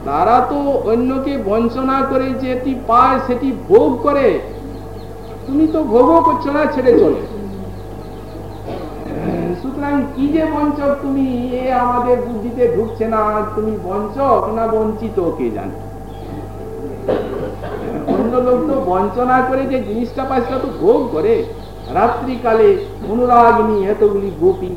তারা তো অন্যকে বঞ্চনা করে যেটি পায় সেটি ভোগ করে। তুমি তো ভোগও করছ না, ছেড়ে চলে। সুতরাং কি যে বঞ্চক তুমি, এ আমাদের বুদ্ধিতে ঢুকছে না। তুমি বঞ্চক না বঞ্চিত, কে জানে? অন্য লোক তো বঞ্চনা করে যে জিনিসটা পায় সেটা তো ভোগ করে। রাত্রিকালে অনুরাগিনী এতগুলি গোপী